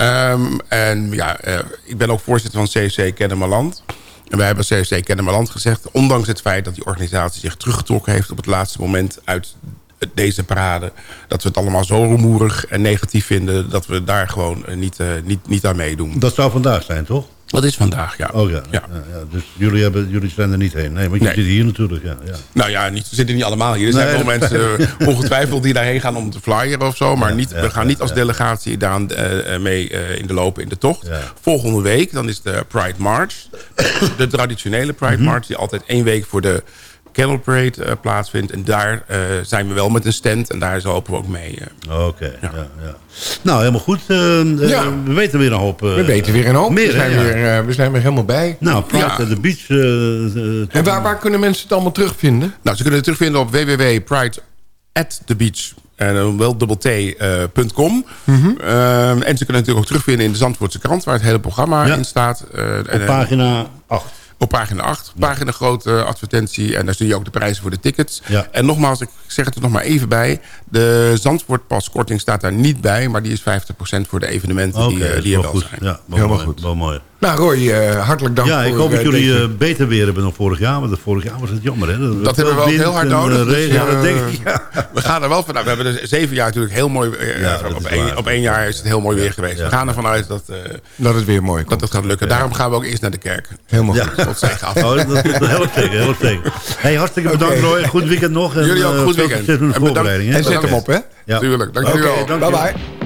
Um, en ja, uh, ik ben ook voorzitter van CSC Kennemerland. En wij hebben CSC Kennemerland gezegd... ondanks het feit dat die organisatie zich teruggetrokken heeft... op het laatste moment uit deze parade... dat we het allemaal zo rumoerig en negatief vinden... dat we daar gewoon uh, niet, uh, niet, niet aan meedoen. Dat zou vandaag zijn, toch? Dat is vandaag, ja. Oh ja, ja. ja, ja. Dus jullie, hebben, jullie zijn er niet heen. Nee, want je Nee. zit hier natuurlijk, ja. ja. Nou ja, niet, we zitten niet allemaal hier. Er zijn Nee, wel mensen uh, (laughs) ongetwijfeld die daarheen gaan om te flyeren of zo. Maar niet, we gaan niet als delegatie daar uh, mee uh, in de lopen in de tocht. Volgende week dan is de Pride March. (coughs) de traditionele Pride Mhm. March die altijd één week voor de Cattle Parade uh, plaatsvindt. En daar uh, zijn we wel met een stand en daar lopen we ook mee. uh. Oké, ja. Ja, Nou, helemaal goed. Uh, Ja. We weten weer een hoop. uh, We weten weer een hoop. Meer, we, zijn hè, ja. weer, eh, we zijn weer helemaal bij. Nou, Pride Ja. at the Beach. uh, uh, En waar, waar kunnen mensen het allemaal terugvinden? Nou, ze kunnen het terugvinden op www.pride at the beach. En dan wel dubbel t, uh, punt com. Mhm. Um, en ze kunnen het natuurlijk ook terugvinden in de Zandvoortse krant... waar het hele programma Ja. in staat. Uh, Op pagina 8. Op pagina 8. Pagina grote advertentie. En daar zie je ook de prijzen voor de tickets. Ja. En nogmaals, ik zeg het er nog maar even bij. De Zandvoortpaskorting staat daar niet bij. Maar die is 50% voor de evenementen die, eh, die er wel goed. zijn. Ja, wel Helemaal mooi, goed. Wel mooi. Nou Roy, eh, hartelijk dank Ja, ik hoop dat eh, jullie deze- eh, beter weer hebben dan vorig jaar. Want vorig jaar was het jammer, hè? Dat hebben we wind heel hard nodig. dus, ja, dat denk ik. Ja. (laughs) We gaan er wel vanuit. We hebben er zeven jaar natuurlijk heel mooi... dat op, één, op één jaar is het heel mooi weer geweest. We gaan ervan uit dat, Dat het weer mooi dat komt. het gaat lukken. Daarom gaan we ook eerst naar de kerk. Helemaal goed. tot zegen af. Oh, dat, dat helpt zeker, helpt zeker. Hey, hartstikke bedankt. Roy. Goed weekend nog. En, Jullie ook goed weekend. En zet hem op, hè? Ja. Tuurlijk. Dank jullie wel. bye bye.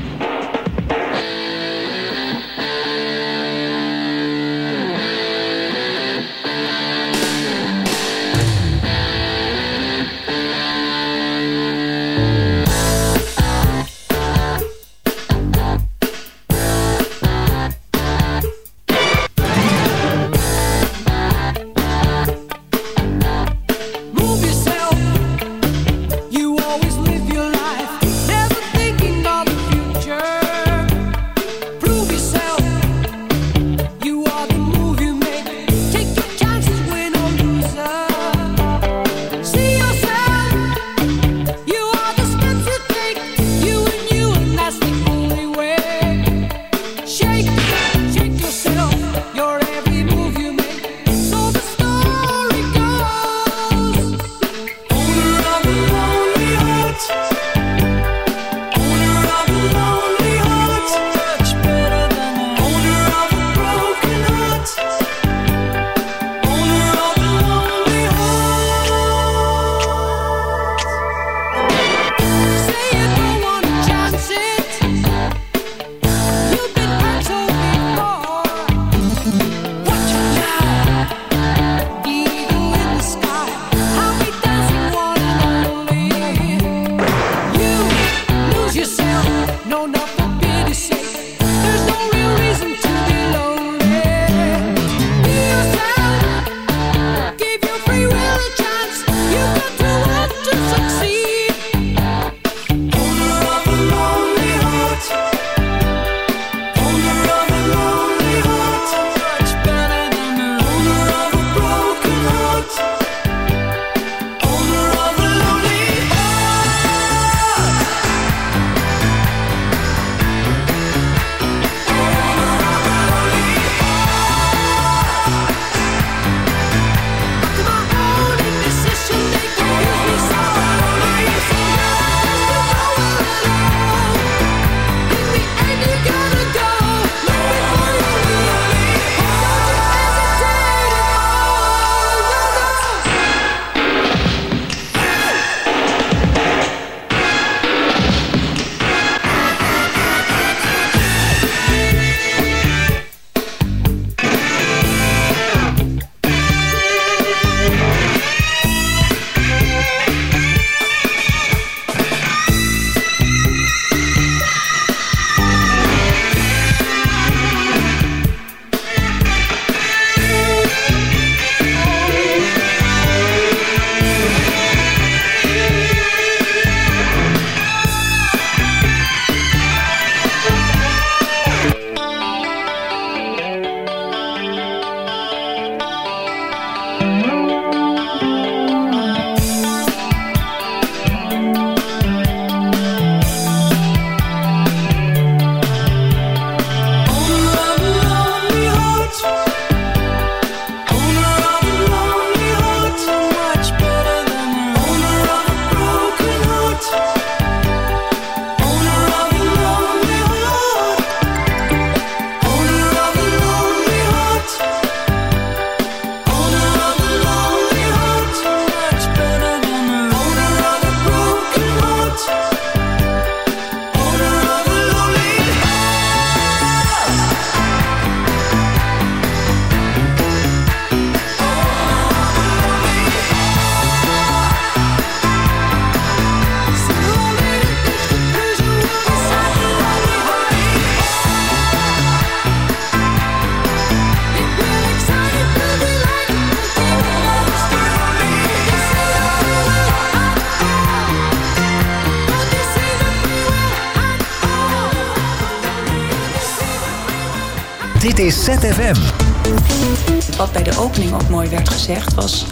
Is ZFM. Wat bij de opening ook mooi werd gezegd was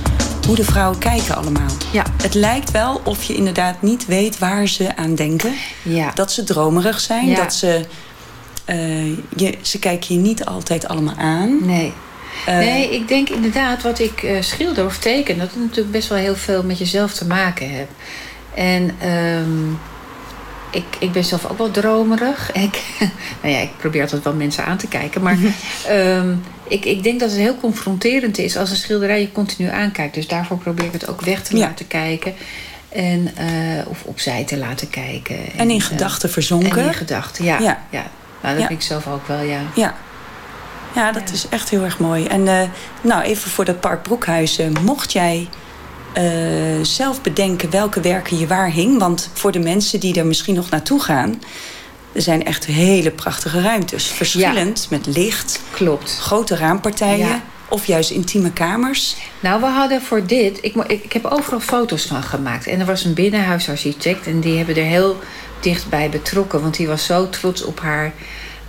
hoe de vrouwen kijken allemaal. Ja. Het lijkt wel of je inderdaad niet weet waar ze aan denken. Ja. Dat ze dromerig zijn, Ja. dat ze... eh, je, ze kijken je niet altijd allemaal aan. Nee. Eh, nee, ik denk inderdaad wat ik eh, schilder of teken... dat het natuurlijk best wel heel veel met jezelf te maken heeft. En ehm, ik, ik ben zelf ook wel dromerig. Ik, (laughs) nou ja, ik probeer altijd wel mensen aan te kijken. Maar ehm, ik, ik denk dat het heel confronterend is... als een schilderij je continu aankijkt. Dus daarvoor probeer ik het ook weg te Ja. laten kijken. En, eh, of opzij te laten kijken. En in eh, gedachten verzonken. En in gedachten, ja. Ja. ja. Nou, dat Ja. vind ik zelf ook wel, ja. Ja. Ja, dat is echt heel erg mooi. En eh, nou, even voor dat Park Broekhuizen. Mocht jij eh, zelf bedenken welke werken je waar hing... want voor de mensen die er misschien nog naartoe gaan... er zijn echt hele prachtige ruimtes. Verschillend met licht. Klopt. Grote raampartijen. Ja. Of juist intieme kamers. Nou, we hadden voor dit... Ik, ik heb overal foto's van gemaakt. En er was een binnenhuisarchitect... en die hebben er heel dichtbij betrokken. Want die was zo trots op haar...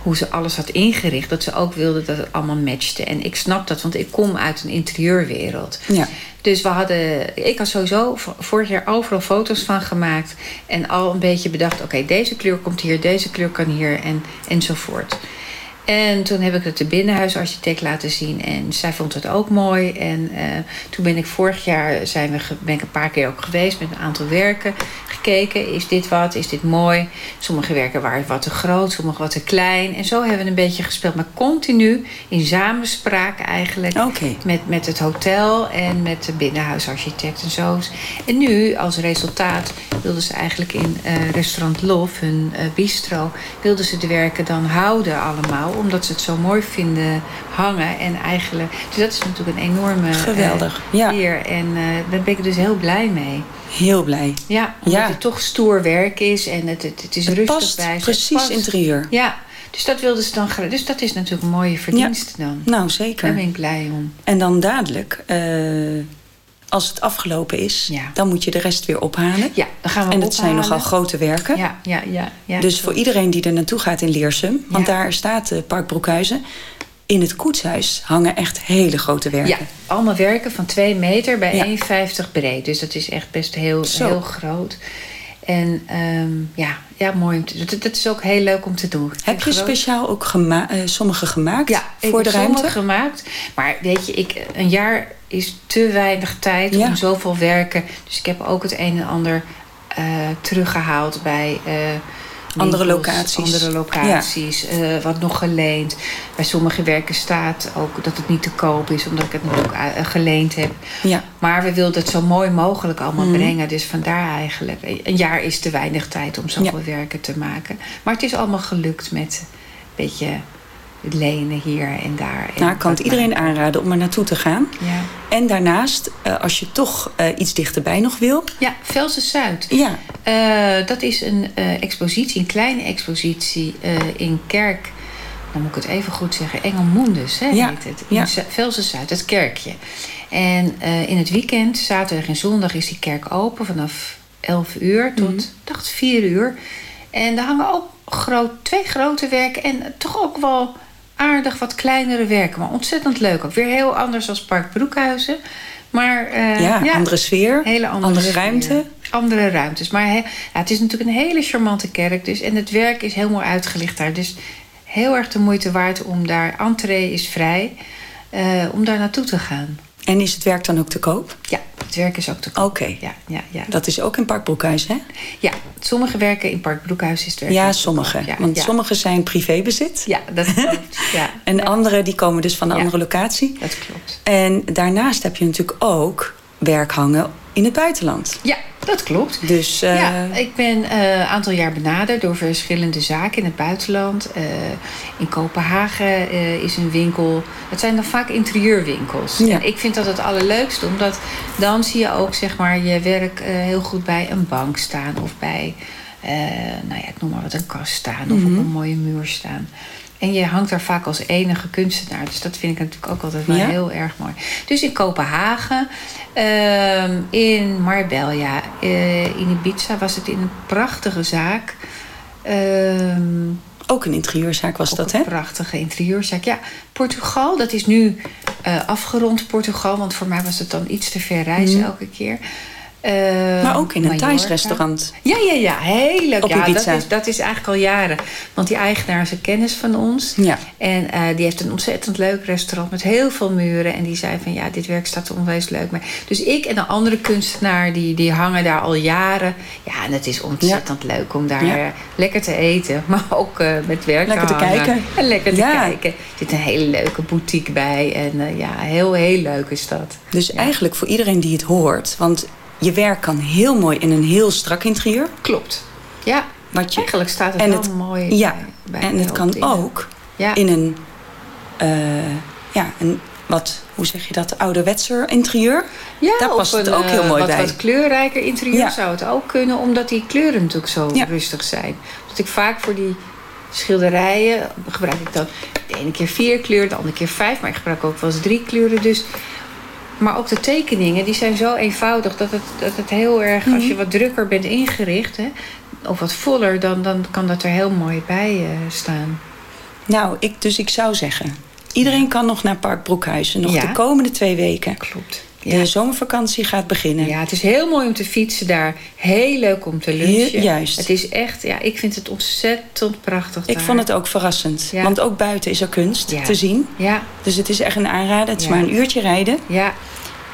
hoe ze alles had ingericht... dat ze ook wilde dat het allemaal matchte. En ik snap dat, want ik kom uit een interieurwereld. Ja. Dus we hadden... Ik had sowieso vorig jaar overal foto's van gemaakt... en al een beetje bedacht... oké, deze kleur komt hier, deze kleur kan hier... En, enzovoort. En toen heb ik het de binnenhuisarchitect laten zien. En zij vond het ook mooi. En eh, toen ben ik vorig jaar zijn we, ben ik een paar keer ook geweest met een aantal werken. Gekeken, is dit wat, is dit mooi? Sommige werken waren wat te groot, sommige wat te klein. En zo hebben we een beetje gespeeld. Maar continu in samenspraak eigenlijk. Met, met het hotel en met de binnenhuisarchitect en zo. En nu als resultaat wilden ze eigenlijk in eh, restaurant Love, hun eh, bistro... wilden ze de werken dan houden allemaal. Omdat ze het zo mooi vinden hangen. En eigenlijk, dus dat is natuurlijk een enorme eh, Geweldig, ja. eer. En daar ben ik dus heel blij mee. Heel blij. Ja, omdat Ja. het toch stoer werk is en het, het, het is Het rustig past bij ze. Het precies past. interieur. Ja, dus dat wilden ze dan graag. Dus dat is natuurlijk een mooie verdienste dan. Nou, zeker. Daar ben ik blij om. En dan dadelijk, eh, als het afgelopen is, dan moet je de rest weer ophalen. Ja, dan gaan we En het zijn nogal grote werken. Ja, ja, ja. ja dus voor iedereen die er naartoe gaat in Leersum, want daar staat eh, Park Broekhuizen. In het koetshuis hangen echt hele grote werken. Ja, allemaal werken van 2 meter bij Ja. 1,50 breed. Dus dat is echt best heel, Zo. heel groot. En ehm, ja, ja, mooi. Dat, dat is ook heel leuk om te doen. Heb je speciaal ook gema- eh, sommige gemaakt Ja, voor de ruimte? sommige gemaakt. Maar weet je, ik, een jaar is te weinig tijd om zoveel werken. Dus ik heb ook het een en ander eh, teruggehaald bij... eh, Andere locaties. Andere locaties, eh, wat nog geleend. Bij sommige werken staat ook dat het niet te koop is, omdat ik het nog ook eh, geleend heb. Ja. Maar we wilden het zo mooi mogelijk allemaal Mhm. brengen. Dus vandaar eigenlijk. Een jaar is te weinig tijd om zoveel werken te maken. Maar het is allemaal gelukt met een beetje lenen hier en daar. En Nou, ik kan het iedereen aanraden om er naartoe te gaan. Ja. En daarnaast, eh, als je toch eh, iets dichterbij nog wil. Ja, Velsen Zuid. Ja. Eh, dat is een expositie, een kleine expositie in Kerk. Dan moet ik het even goed zeggen. Engelmundus hè, Ja, heet het. In ja. Velsen Zuid, het kerkje. En in het weekend, zaterdag en zondag, is die kerk open vanaf 11 uur tot, Mhm. dacht 4 uur. En daar hangen ook groot, twee grote werken en toch ook wel aardig wat kleinere werken. Maar ontzettend leuk ook. Weer heel anders als Park Broekhuizen. Maar, eh, Ja, andere sfeer, Hele andere, andere sfeer. ruimte. Andere ruimtes. Maar ja, het is natuurlijk een hele charmante kerk. Dus, en het werk is heel mooi uitgelicht daar. Dus heel erg de moeite waard om daar... Entree is vrij. eh, om daar naartoe te gaan. En is het werk dan ook te koop? Ja, het werk is ook te koop. Oké. Ja, ja, ja. Dat is ook in Park Broekhuis, hè? Ja, sommige werken in Park Broekhuis is het werk Ja, sommige. Ja, Want ja. sommige zijn privébezit. Ja, dat (laughs) klopt. ja. En andere die komen dus van een andere locatie. Dat klopt. En daarnaast heb je natuurlijk ook werk hangen in het buitenland. Ja, dat klopt. Dus eh, Ja, ik ben eh, een aantal jaar benaderd door verschillende zaken in het buitenland. Eh, in Kopenhagen is een winkel. Het zijn dan vaak interieurwinkels. Ja. En ik vind dat het allerleukste, omdat dan zie je ook zeg maar, je werk heel goed bij een bank staan of bij, nou ja, ik noem maar wat, een kast staan of Mhm. op een mooie muur staan. En je hangt daar vaak als enige kunstenaar. Dus dat vind ik natuurlijk ook altijd wel Ja? heel erg mooi. Dus in Kopenhagen, ehm, in Marbella, eh, in Ibiza was het in een prachtige zaak. Ehm, Ook een interieurzaak was dat, hè? Een prachtige interieurzaak. Ja, Portugal, dat is nu eh, afgerond Portugal. Want voor mij was het dan iets te ver reizen Mm. elke keer. Eh, Maar ook in een Mallorca. Thais restaurant. Ja, ja, ja. Heel leuk. Op ja, dat is, dat is eigenlijk al jaren. Want die eigenaar is een kennis van ons. Ja. En eh, die heeft een ontzettend leuk restaurant met heel veel muren. En die zei van ja, dit werk staat er onwijs leuk mee. Dus ik en een andere kunstenaar, die, die hangen daar al jaren. Ja, en het is ontzettend leuk om daar Ja. lekker te eten. (laughs) Maar ook eh, met werk Lekker te kijken. En lekker te kijken. Er zit een hele leuke boutique bij. En ja, heel, heel leuk is dat. Dus eigenlijk voor iedereen die het hoort... want je werk kan heel mooi in een heel strak interieur. Klopt. Ja, wat je, eigenlijk staat het en wel het, mooi Ja, bij- bij en het kan dingen. ook Ja. in een... eh, ja, een wat, hoe zeg je dat, ouderwetser interieur. Ja, Daar past het een, ook heel eh, mooi wat, bij. Wat kleurrijker interieur Ja. zou het ook kunnen, omdat die kleuren natuurlijk zo Ja. rustig zijn. Dat ik vaak voor die schilderijen gebruik ik dan de ene keer vier kleuren, de andere keer vijf, maar ik gebruik ook wel eens drie kleuren. Dus, maar ook de tekeningen, die zijn zo eenvoudig dat het, dat het heel erg, als Mhm. je wat drukker bent ingericht, hè, of wat voller, dan, dan kan dat er heel mooi bij eh, staan. Nou, ik, dus ik zou zeggen... iedereen kan nog naar Park Broekhuizen. Nog Ja. de komende twee weken. Klopt. De zomervakantie gaat beginnen. Ja, het is heel mooi om te fietsen daar. Heel leuk om te lunchen. Juist. Het is echt, ja, ik vind het ontzettend prachtig Ik daar. vond het ook verrassend. Ja. Want ook buiten is er kunst Ja. te zien. Ja. Dus het is echt een aanrader. Het is Ja. maar een uurtje rijden. Ja.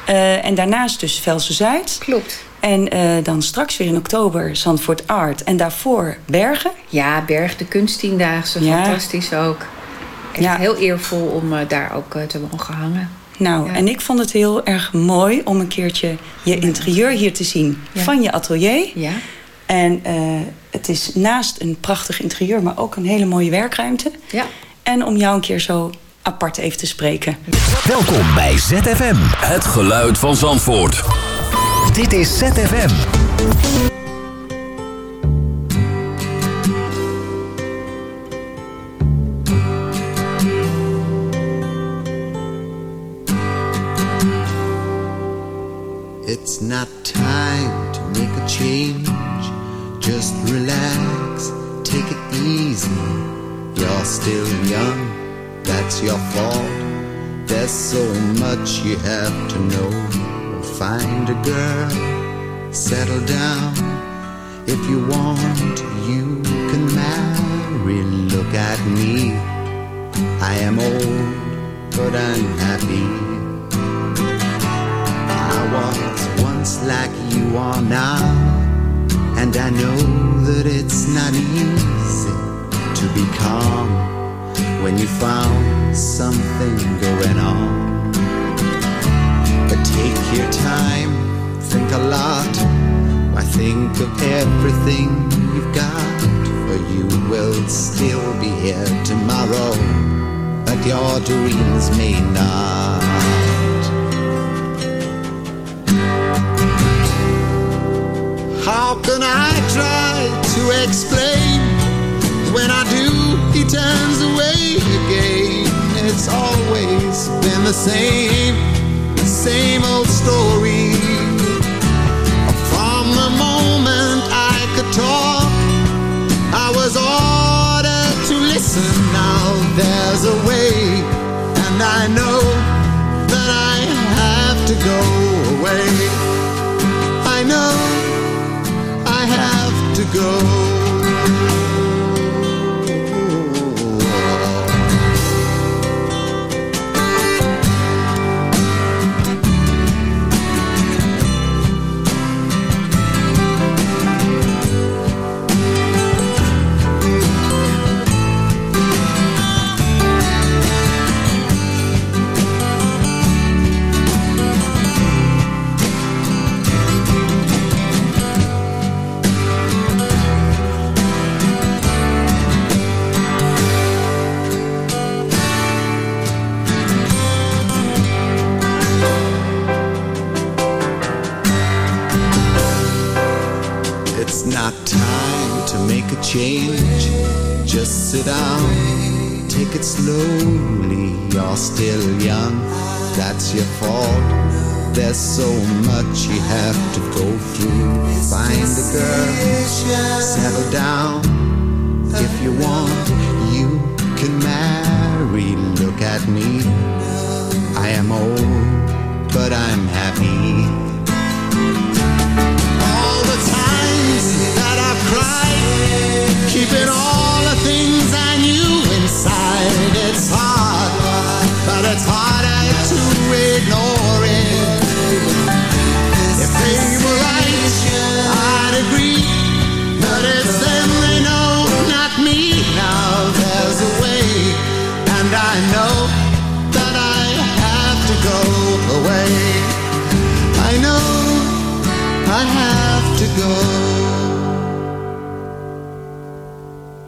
Eh, en daarnaast dus Velsen Zuid. Klopt. En eh, dan straks weer in oktober Zandvoort Art. En daarvoor Bergen. Ja, Berg de Kunsttiendaagse, Ja. fantastisch ook. Echt Ja. heel eervol om eh, daar ook te mogen hangen. Nou, Ja. en ik vond het heel erg mooi om een keertje je interieur hier te zien Ja. van je atelier. Ja. En eh, het is naast een prachtig interieur, maar ook een hele mooie werkruimte. Ja. En om jou een keer zo apart even te spreken. Welkom bij ZFM. Het geluid van Zandvoort. Dit is ZFM.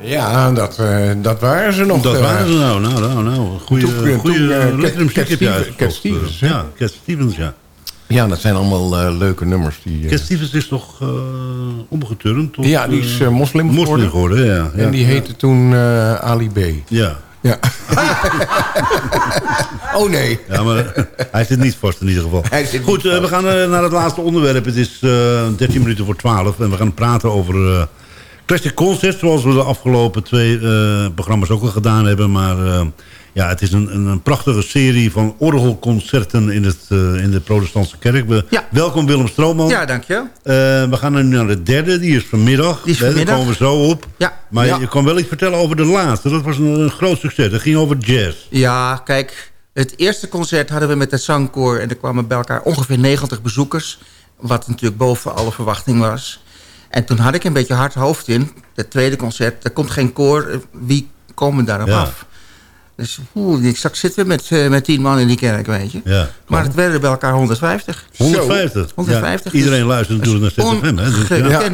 Ja, dat, eh, dat waren ze nog. Dat eh, waren ze nou, nou, nou, nou. Goeie, Toen- toen, goeie eh, uh, Cat- Stevens? Ja, Cat Stevens, ja. Ja, dat zijn allemaal eh, leuke nummers. Die, eh, Cat Stevens is toch uh, omgeturnd? tot, ja, die is moslim geworden. moslim geworden, ja. ja. En die heette toen eh, Ali B. Ja. Ja. (laughs) oh nee. Ja, maar hij zit niet vast in ieder geval. Hij zit Goed, niet we gaan naar het laatste onderwerp. Het is eh 13 minuten voor 12 en we gaan praten over eh Classic Concerts... zoals we de afgelopen twee eh, programma's ook al gedaan hebben. Maar eh, ja, het is een, een, een prachtige serie van orgelconcerten in, het, eh, in de protestantse kerk. We, Welkom Willem Stroomman. Ja, dankjewel. Eh, we gaan nu naar de derde, die is vanmiddag. Die is vanmiddag. Daar komen we zo op. Ja. Maar Ja. je kan wel iets vertellen over de laatste. Dat was een, een groot succes. Dat ging over jazz. Ja, kijk, het eerste concert hadden we met het zangkoor... en er kwamen bij elkaar ongeveer 90 bezoekers... wat natuurlijk boven alle verwachting was. En toen had ik een beetje hard hoofd in. Het tweede concert, er komt geen koor. eh, Wie komen daarop Ja. af? Dus oeh, ik straks zitten we met, eh, met tien man in die kerk, weet je. Ja. Maar het werden bij elkaar 150. 150? 150. Ja, iedereen dus- luistert natuurlijk naar ZFM, hè? Dus, ja.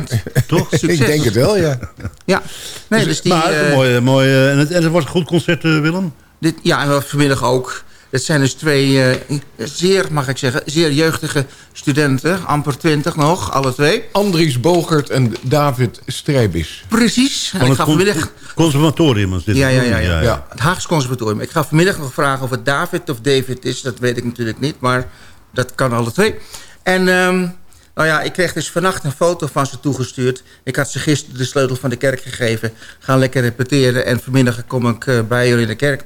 Toch? (laughs) Succes. Ik denk het wel, ja. Ja. Nee, dus die, maar een eh, mooi, mooi, en, het, en het was een goed concert, Willem? Dit, ja, en vanmiddag ook. Het zijn dus twee eh, zeer, mag ik zeggen, zeer jeugdige studenten. Amper twintig nog, alle twee. Andries Bogert en David Strijbis. Precies. Van ik ga vanmiddag... conservatorium was dit. Ja, ja, ja, ja, Het Haagse Conservatorium. Ik ga vanmiddag nog vragen of het David of David is. Dat weet ik natuurlijk niet, maar dat kan alle twee. En ehm, nou ja, ik kreeg dus vannacht een foto van ze toegestuurd. Ik had ze gisteren de sleutel van de kerk gegeven. Gaan lekker repeteren en vanmiddag kom ik eh, bij jullie in de kerk.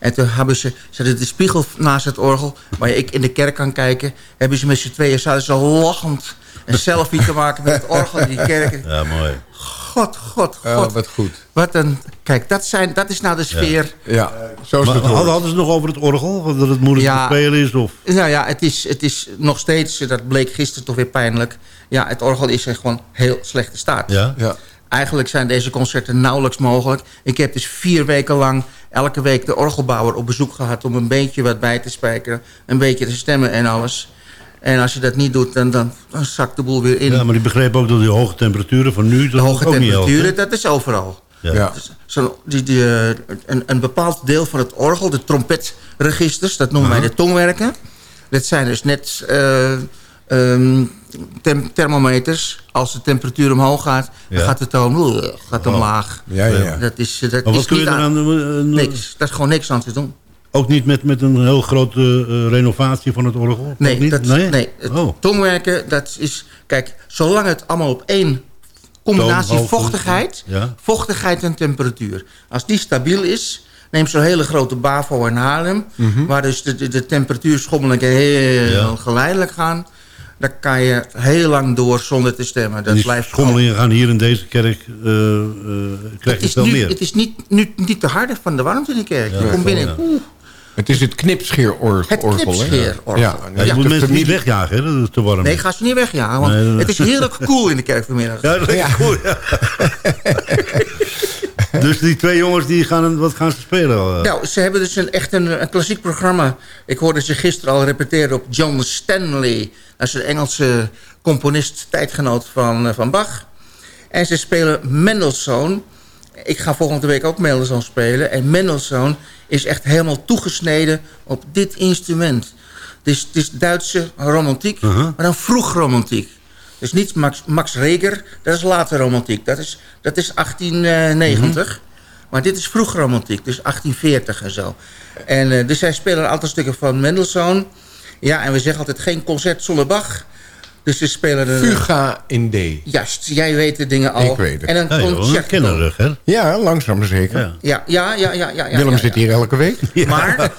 En toen hebben ze, ze hadden de spiegel naast het orgel... waar ik in de kerk kan kijken... hebben ze met z'n tweeën zouden ze lachend een selfie te maken met het orgel in die kerk. Ja, mooi. God, god, god. Ja, wat goed. Wat een, kijk, dat, zijn, dat is nou de sfeer. Ja, zo is Maar het hadden, hoor. hadden ze het nog over het orgel? Dat het moeilijk Ja. te spelen is? Of? Nou ja, het is, het is nog steeds, dat bleek gisteren toch weer pijnlijk... ja, het orgel is in gewoon heel slechte staat. Ja? Ja. Eigenlijk zijn deze concerten nauwelijks mogelijk. Ik heb dus vier weken lang elke week de orgelbouwer op bezoek gehad... om een beetje wat bij te spijkeren, een beetje te stemmen en alles. En als je dat niet doet, dan, dan, dan zakt de boel weer in. Ja, maar ik begreep ook dat die hoge temperaturen van nu... Dat de hoge helpt, temperaturen, dat is overal. Ja. Ja. Dus Zo, die, die, eh, een, een bepaald deel van het orgel, de trompetregisters... dat noemen wij de tongwerken. Dat zijn dus net eh, ehm, thermometers. Als de temperatuur omhoog gaat, dan gaat de toon gaat omlaag. Ja, ja, ja. Dat is, eh, dat Maar wat is kun je aan- doen? Eh, Niks. Daar is gewoon niks aan te doen. Ook niet met, met een heel grote eh, renovatie van het orgel? Nee, niet? dat, nee? Oh. tongwerken, dat is... Kijk, zolang het allemaal op één combinatie vochtigheid... Ja. vochtigheid en temperatuur. Als die stabiel is... Neem zo'n hele grote BAVO in Haarlem... Mhm. waar dus de, de, de temperatuurschommelingen heel Ja. geleidelijk gaan... dan kan je heel lang door zonder te stemmen. Dat die blijft schommelingen gaan hier in deze kerk... eh, eh, krijg Het je is, veel nu, meer. het is niet, nu, niet te harde van de warmte in de kerk. Ja, je komt binnen. oeh, Het is het knipscheerorgel. Het knipscheerorgel. Ja, Ja, je moet mensen niet wegjagen, hè? Dat is te warm. Nee, ga ze niet wegjagen. Want Nee, dat- het is heerlijk cool in de kerk vanmiddag. Ja, dat is cool, ja. (laughs) (laughs) dus die twee jongens, die gaan, wat gaan ze spelen? eh? Nou, ze hebben dus een, echt een, een klassiek programma. Ik hoorde ze gisteren al repeteren op John Stanley. Dat is een Engelse componist, tijdgenoot van, eh, van Bach. En ze spelen Mendelssohn. Ik ga volgende week ook Mendelssohn spelen. En Mendelssohn is echt helemaal toegesneden op dit instrument. Het is, het is Duitse romantiek, maar dan vroeg romantiek. Dus niet Max, Max Reger, dat is later romantiek. Dat is, dat is 1890. Maar dit is vroeg romantiek, dus 1840 en zo. En, eh, dus zij spelen een aantal stukken van Mendelssohn. Ja, en we zeggen altijd geen concert zonder Bach. Dus ze spelen er... Fuga in D. Juist, jij weet de dingen al. Ik weet het. En een Ja, kennerig, hè? Ja, langzaam maar zeker. Ja, ja, ja, ja. ja, ja Willem ja, zit hier elke week. (laughs) Maar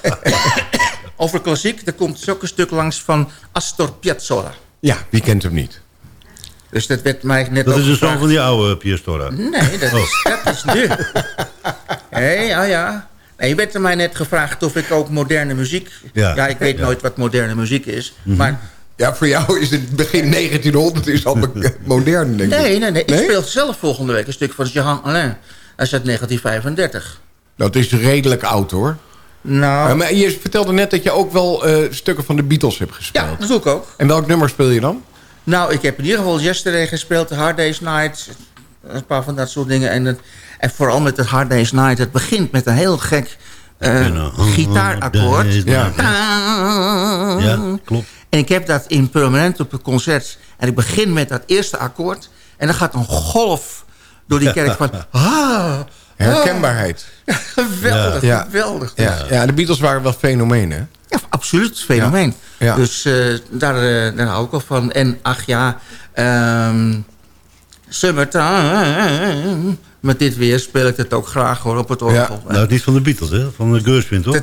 over klassiek, er komt ook een stuk langs van Astor Piazzolla. Ja, wie kent hem niet? Dus dat werd mij net Dat is de zoon gevraagd. van die oude Piastora. Nee, dat Oh. is, dat is nu. Hé, ja, ja. Nee, je werd er mij net gevraagd of ik ook moderne muziek... Ja. Ja, ik weet Ja. nooit wat moderne muziek is. Mhm. Maar Ja, voor jou is het begin 1900 is al (laughs) modern, denk ik. nee, nee, nee. Ik speel zelf volgende week een stuk van Jean Alain. Dat is uit 1935. Dat is redelijk oud, hoor. Nou... Eh, maar je vertelde net dat je ook wel eh, stukken van de Beatles hebt gespeeld. Ja, dat doe ik ook. En welk nummer speel je dan? Nou, ik heb in ieder geval Yesterday gespeeld, Hard Day's Night. Een paar van dat soort dingen. En, het- en vooral met het Hard Day's Night. Het begint met een heel gek eh, gitaarakkoord. Ja. Ja, klopt. En ik heb dat in permanent op het concert. En ik begin met dat eerste akkoord. En dan gaat een golf door die kerk van... (laughs) Ah, Herkenbaarheid. ah. (laughs) geweldig, Ja. geweldig. Ja, ja, de Beatles waren wel fenomenen. Ja, absoluut, fenomeen. Ja. Ja. Dus eh, daar, eh, daar hou ik wel van. En ach ja, ehm Summertime. Met dit weer speel ik het ook graag hoor op het orgel. Nou, niet van de Beatles, hè? Van de Gershwin, toch?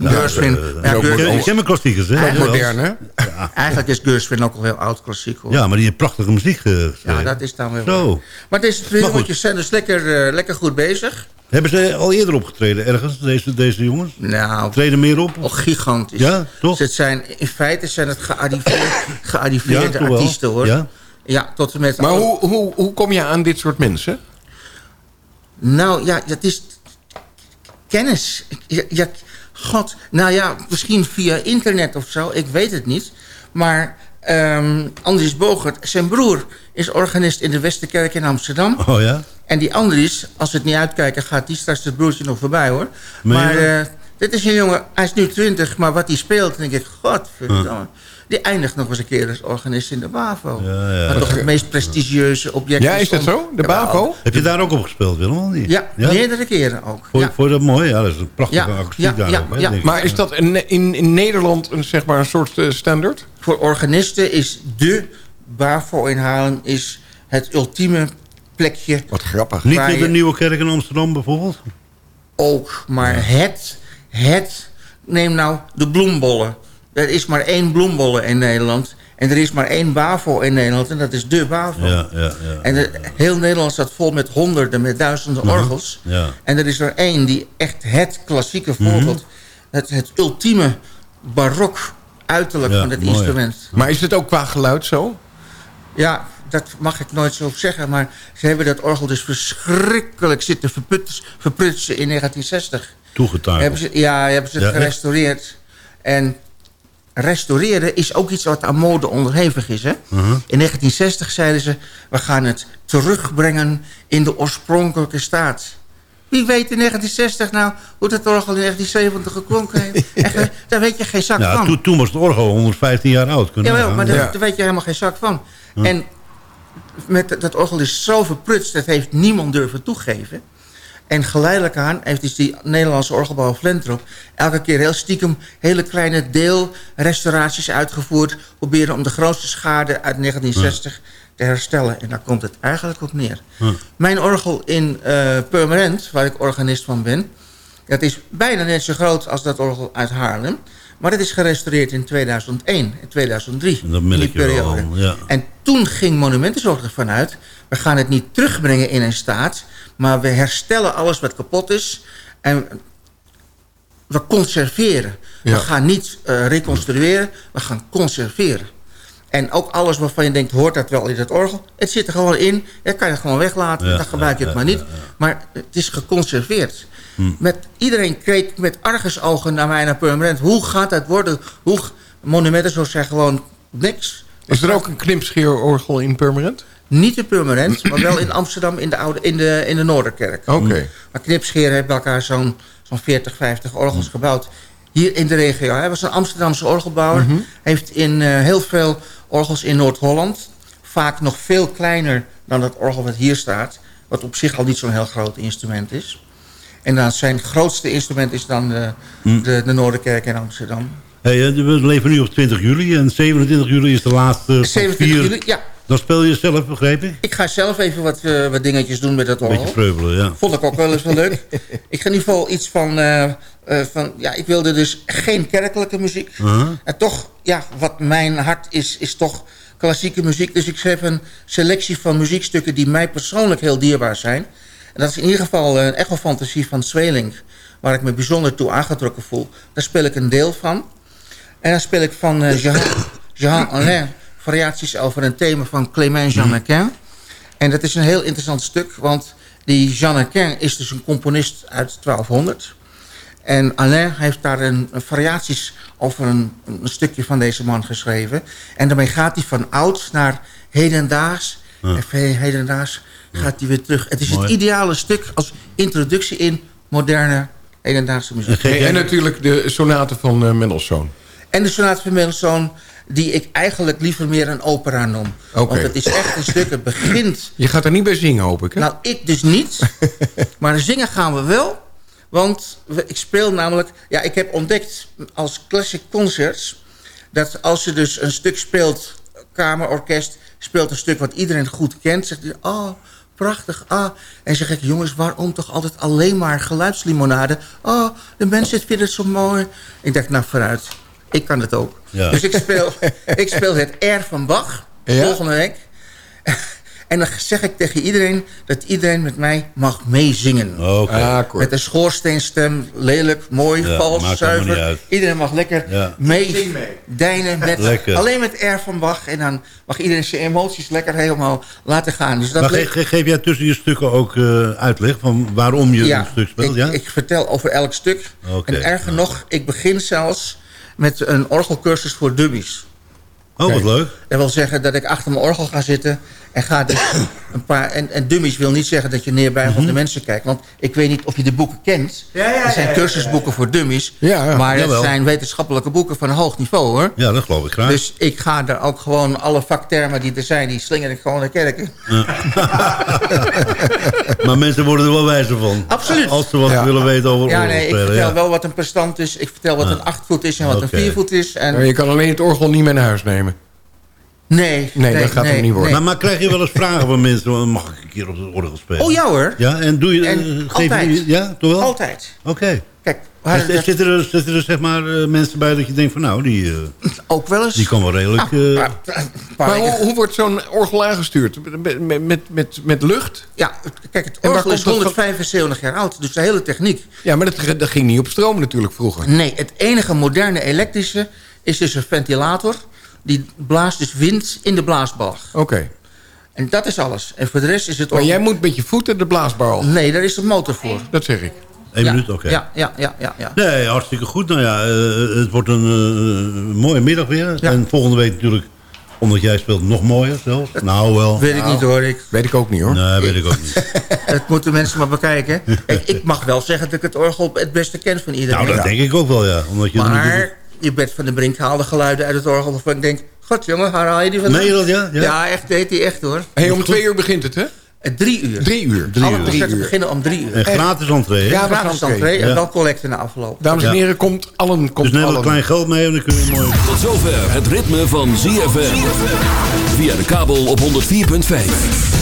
Gershwin. eh, Ja, ik ken- Gershwin. Ik klassiekers, hè? Eigenlijk- modern, hè? Eigenlijk is Gershwin ook al heel oud klassiek hoor. Ja, maar die heeft prachtige muziek eh, Ja, geschreven. dat is dan weer Zo. waar. Maar deze twee Maar goed. jongetjes zijn dus lekker, eh, lekker goed bezig. Hebben ze al eerder opgetreden ergens, deze, deze jongens? Nou, Treden meer op? Oh, gigantisch. Ja, toch? Dus het zijn, in feite zijn het gearriveerde, gearriveerde Ja, toch wel. artiesten hoor. Ja. Ja, tot en met... Maar alle- hoe, hoe, hoe kom je aan dit soort mensen? Nou ja, dat is kennis. Ja, ja, God, nou ja, misschien via internet of zo, ik weet het niet. Maar ehm, Andries Bogert, zijn broer, is organist in de Westerkerk in Amsterdam. Oh ja? En die Andries, als we het niet uitkijken, gaat die straks het broertje nog voorbij hoor. Meen maar eh, dit is een jongen, hij is nu 20, maar wat hij speelt, denk ik, godverdomme. Die eindigt nog eens een keer als organist in de BAVO. Ja, ja. Wat toch het meest prestigieuze object Ja, is dat zo? De. BAVO? Heb je daar ook op gespeeld, Willem? of niet? Ja, meerdere keren ook. Voor, Ja. voor dat mooi? Ja, dat is een prachtige Ja, akoestiek ja, daar ja, ook, hè, ja. Maar is dat in, in, in Nederland een, zeg maar, een soort eh, standaard? Voor organisten is de BAVO in Haarlem is het ultieme plekje. Wat grappig. Niet in de Nieuwe Kerk in Amsterdam bijvoorbeeld? Ook, maar het, het, neem nou de bloembollen. Er is maar één bloembollen in Nederland. En er is maar één BAVO in Nederland. En dat is de BAVO. Ja, ja, ja. En de- heel Nederland staat vol met honderden, met duizenden Mhm. orgels. Ja. En er is er één die echt het klassieke voorbeeld... het, het ultieme barok uiterlijk Ja, van het mooi. instrument. Maar is het ook qua geluid zo? Ja, dat mag ik nooit zo zeggen. Maar ze hebben dat orgel dus verschrikkelijk zitten verput- verprutsen in 1960. Toegetuigd. Hebben ze, ja, hebben ze het Ja, echt? gerestaureerd. En restaureren is ook iets wat aan mode onderhevig is. Hè? Mhm. In 1960 zeiden ze... we gaan het terugbrengen in de oorspronkelijke staat. Wie weet in 1960 nou hoe dat orgel in 1970 geklonken heeft? (laughs) Daar weet je geen zak Ja, van. toen, toen was het orgel 115 jaar oud. Kunnen we Jawel, maar daar, Ja. daar weet je helemaal geen zak van. En met, dat- dat orgel is zo verprutst, dat heeft niemand durven toegeven. En geleidelijk aan heeft dus die Nederlandse orgelbouwer Vlentrop... elke keer heel stiekem hele kleine deelrestauraties uitgevoerd... proberen om de grootste schade uit 1960 te herstellen. En daar komt het eigenlijk op neer. Mijn orgel in eh Purmerend, waar ik organist van ben... dat is bijna net zo groot als dat orgel uit Haarlem. Maar dat is gerestaureerd in 2001 en 2003. En dat in merk die periode. ja. En toen ging Monumentenzorg ervan uit... we gaan het niet terugbrengen in een staat... maar we herstellen alles wat kapot is... en we conserveren. Ja. We gaan niet eh, reconstrueren, we gaan conserveren. En ook alles waarvan je denkt, hoort dat wel in het orgel? Het zit er gewoon in, dan kan je het gewoon weglaten. Ja, dan gebruik je het ja, maar niet. Maar het is geconserveerd. Hm. Met, iedereen keek met argusogen naar mij naar Purmerend. Hoe gaat dat worden? Hoe, monumenten zo zijn gewoon niks. Is er ook een knipscheerorgel in Purmerend? Niet in Purmerend, maar wel in Amsterdam in de, oude, in de, in de Noorderkerk. Oké. Maar Knipscheer heeft bij elkaar zo'n zo'n 40, 50 orgels gebouwd. Hier in de regio. Hij was een Amsterdamse orgelbouwer. Mhm. Heeft in eh, heel veel orgels in Noord-Holland. Vaak nog veel kleiner dan dat orgel wat hier staat. Wat op zich al niet zo'n heel groot instrument is. En dan zijn grootste instrument is dan de, Hm. de, de Noorderkerk in Amsterdam. Hey, eh, we leven nu op 20 juli en 27 juli is de laatste van 27 vier. juli, ja. Dan speel je zelf, begreep ik? Ik ga zelf even wat, eh, wat dingetjes doen met dat orgel. beetje vreubelen, ja. Vond ik ook wel eens wel leuk. (laughs) ik ga in ieder geval iets van, eh, eh, van... Ja, ik wilde dus geen kerkelijke muziek. Uh-huh. En toch, ja, wat mijn hart is, is toch klassieke muziek. Dus ik schreef een selectie van muziekstukken die mij persoonlijk heel dierbaar zijn. En dat is in ieder geval een echo-fantasie van Zweling... waar ik me bijzonder toe aangetrokken voel. Daar speel ik een deel van. En dan speel ik van Jean, Jean Alain... variaties over een thema van Clément Jean Aquin. En dat is een heel interessant stuk... want die Jean Aquin is dus een componist uit 1200... En Alain heeft daar een, een variaties over een, een stukje van deze man geschreven. En daarmee gaat hij van oud naar hedendaags. En van hedendaags gaat hij weer terug. Het is Mooi. het ideale stuk als introductie in moderne hedendaagse muziek. En, en natuurlijk de sonate van eh Mendelssohn. En de sonate van Mendelssohn, die ik eigenlijk liever meer een opera noem. Want het is echt een stuk, het begint... Je gaat er niet bij zingen, hoop ik, hè? Nou, ik dus niet. (laughs) maar zingen gaan we wel. Want we- ik speel namelijk... Ja, ik heb ontdekt als classic concerts... dat als je dus een stuk speelt... kamerorkest speelt een stuk wat iedereen goed kent... zegt hij, oh, prachtig, ah. En zeg ik, jongens, waarom toch altijd alleen maar geluidslimonade? Oh, de mensen vinden het zo mooi. Ik dacht, nou, vooruit. Ik kan het ook. Ja. Dus ik speel, (laughs) ik speel het R van Bach Ja? volgende week. En dan zeg ik tegen iedereen dat iedereen met mij mag meezingen. Oké. Ah. Met een schoorsteenstem, lelijk, mooi, Ja, vals, zuiver. Iedereen mag lekker Ja. mee deinen met (laughs) Lekker. alleen met R van Bach. En dan mag iedereen zijn emoties lekker helemaal laten gaan. Dus dat Maar leek- ge- ge- geef jij tussen je stukken ook eh, uitleg van waarom je ja, een stuk speelt? ik, ja? ik vertel over elk stuk. En erger nog, ik begin zelfs met een orgelcursus voor dubbies. Oh, wat leuk. Dat wil zeggen dat ik achter mijn orgel ga zitten en ga dus (coughs) een paar... En, en dummies wil niet zeggen dat je neerbij Mhm. op de mensen kijkt. Want ik weet niet of je de boeken kent. Ja, ja, er zijn ja, ja, cursusboeken voor dummies. Ja, ja. maar het zijn wetenschappelijke boeken van een hoog niveau hoor. Ja, dat geloof ik graag. Dus ik ga er ook gewoon alle vaktermen die er zijn... die slinger ik gewoon naar kerken. (laughs) maar mensen worden er wel wijzer van. Absoluut. Als ze wat willen weten over Ja, nee, ik vertel ja. wel wat een bestand is. Ik vertel wat een achtvoet is en wat een viervoet is. En... Maar je kan alleen het orgel niet mee naar huis nemen. Nee, Nee, dat gaat hem niet worden. Maar, maar krijg je wel eens vragen van mensen... mag ik een keer op het orgel spelen? Oh ja hoor. Ja, en doe je... En eh, geef altijd. Je, ja, toch wel? Altijd. Oké. Kijk, Zitten er, zitten er zeg maar eh, mensen bij dat je denkt van nou, die, eh, ook wel eens. die kan wel redelijk... Ah, eh, Maar hoe, hoe wordt zo'n orgel aangestuurd? Met, met, met, met, met lucht? Ja, kijk, het En waar orgel is komt dat van? 175 jaar oud. Dus de hele techniek. Ja, maar dat, dat ging niet op stroom natuurlijk vroeger. Nee, het enige moderne elektrische is dus een ventilator. Die blaast dus wind in de blaasbalg. Oké. En dat is alles. En voor de rest is het... Maar jij moet met je voeten de blaasbar al. Nee, daar is een motor voor. Dat zeg ik. Eén Ja, minuut, oké. Ja, ja, ja, ja. ja. Nee, hartstikke goed. Nou ja, eh, het wordt een eh, mooie middag weer. En volgende week natuurlijk, omdat jij speelt, nog mooier zelfs. Nou wel. Weet ik niet hoor. Ik, Weet ik ook niet hoor. Nee, weet ik ook niet. (laughs) dat moeten mensen maar bekijken. Kijk, ik mag wel zeggen dat ik het orgel het beste ken van iedereen. Nou, dat denk ik ook wel, ja. Omdat je natuurlijk- Maar je bent van de brink haalde geluiden uit het orgel... waarvan ik denk, god jongen, waar haal je die? Meen je dat, ja? Ja. Ja, echt, deed hij echt hoor. Hey, om twee uur begint het, hè? Eh, Drie uur. Drie uur. Alle Drie concerten uur. beginnen om drie uur. En gratis entree, hè? Ja, Gratis entree en dan collecte na afloop. Dames en Ja. heren, komt allen. Komt Dus neem wat klein geld mee en dan kun je mooi... Tot zover het ritme van ZFM. Via de kabel op 104.5.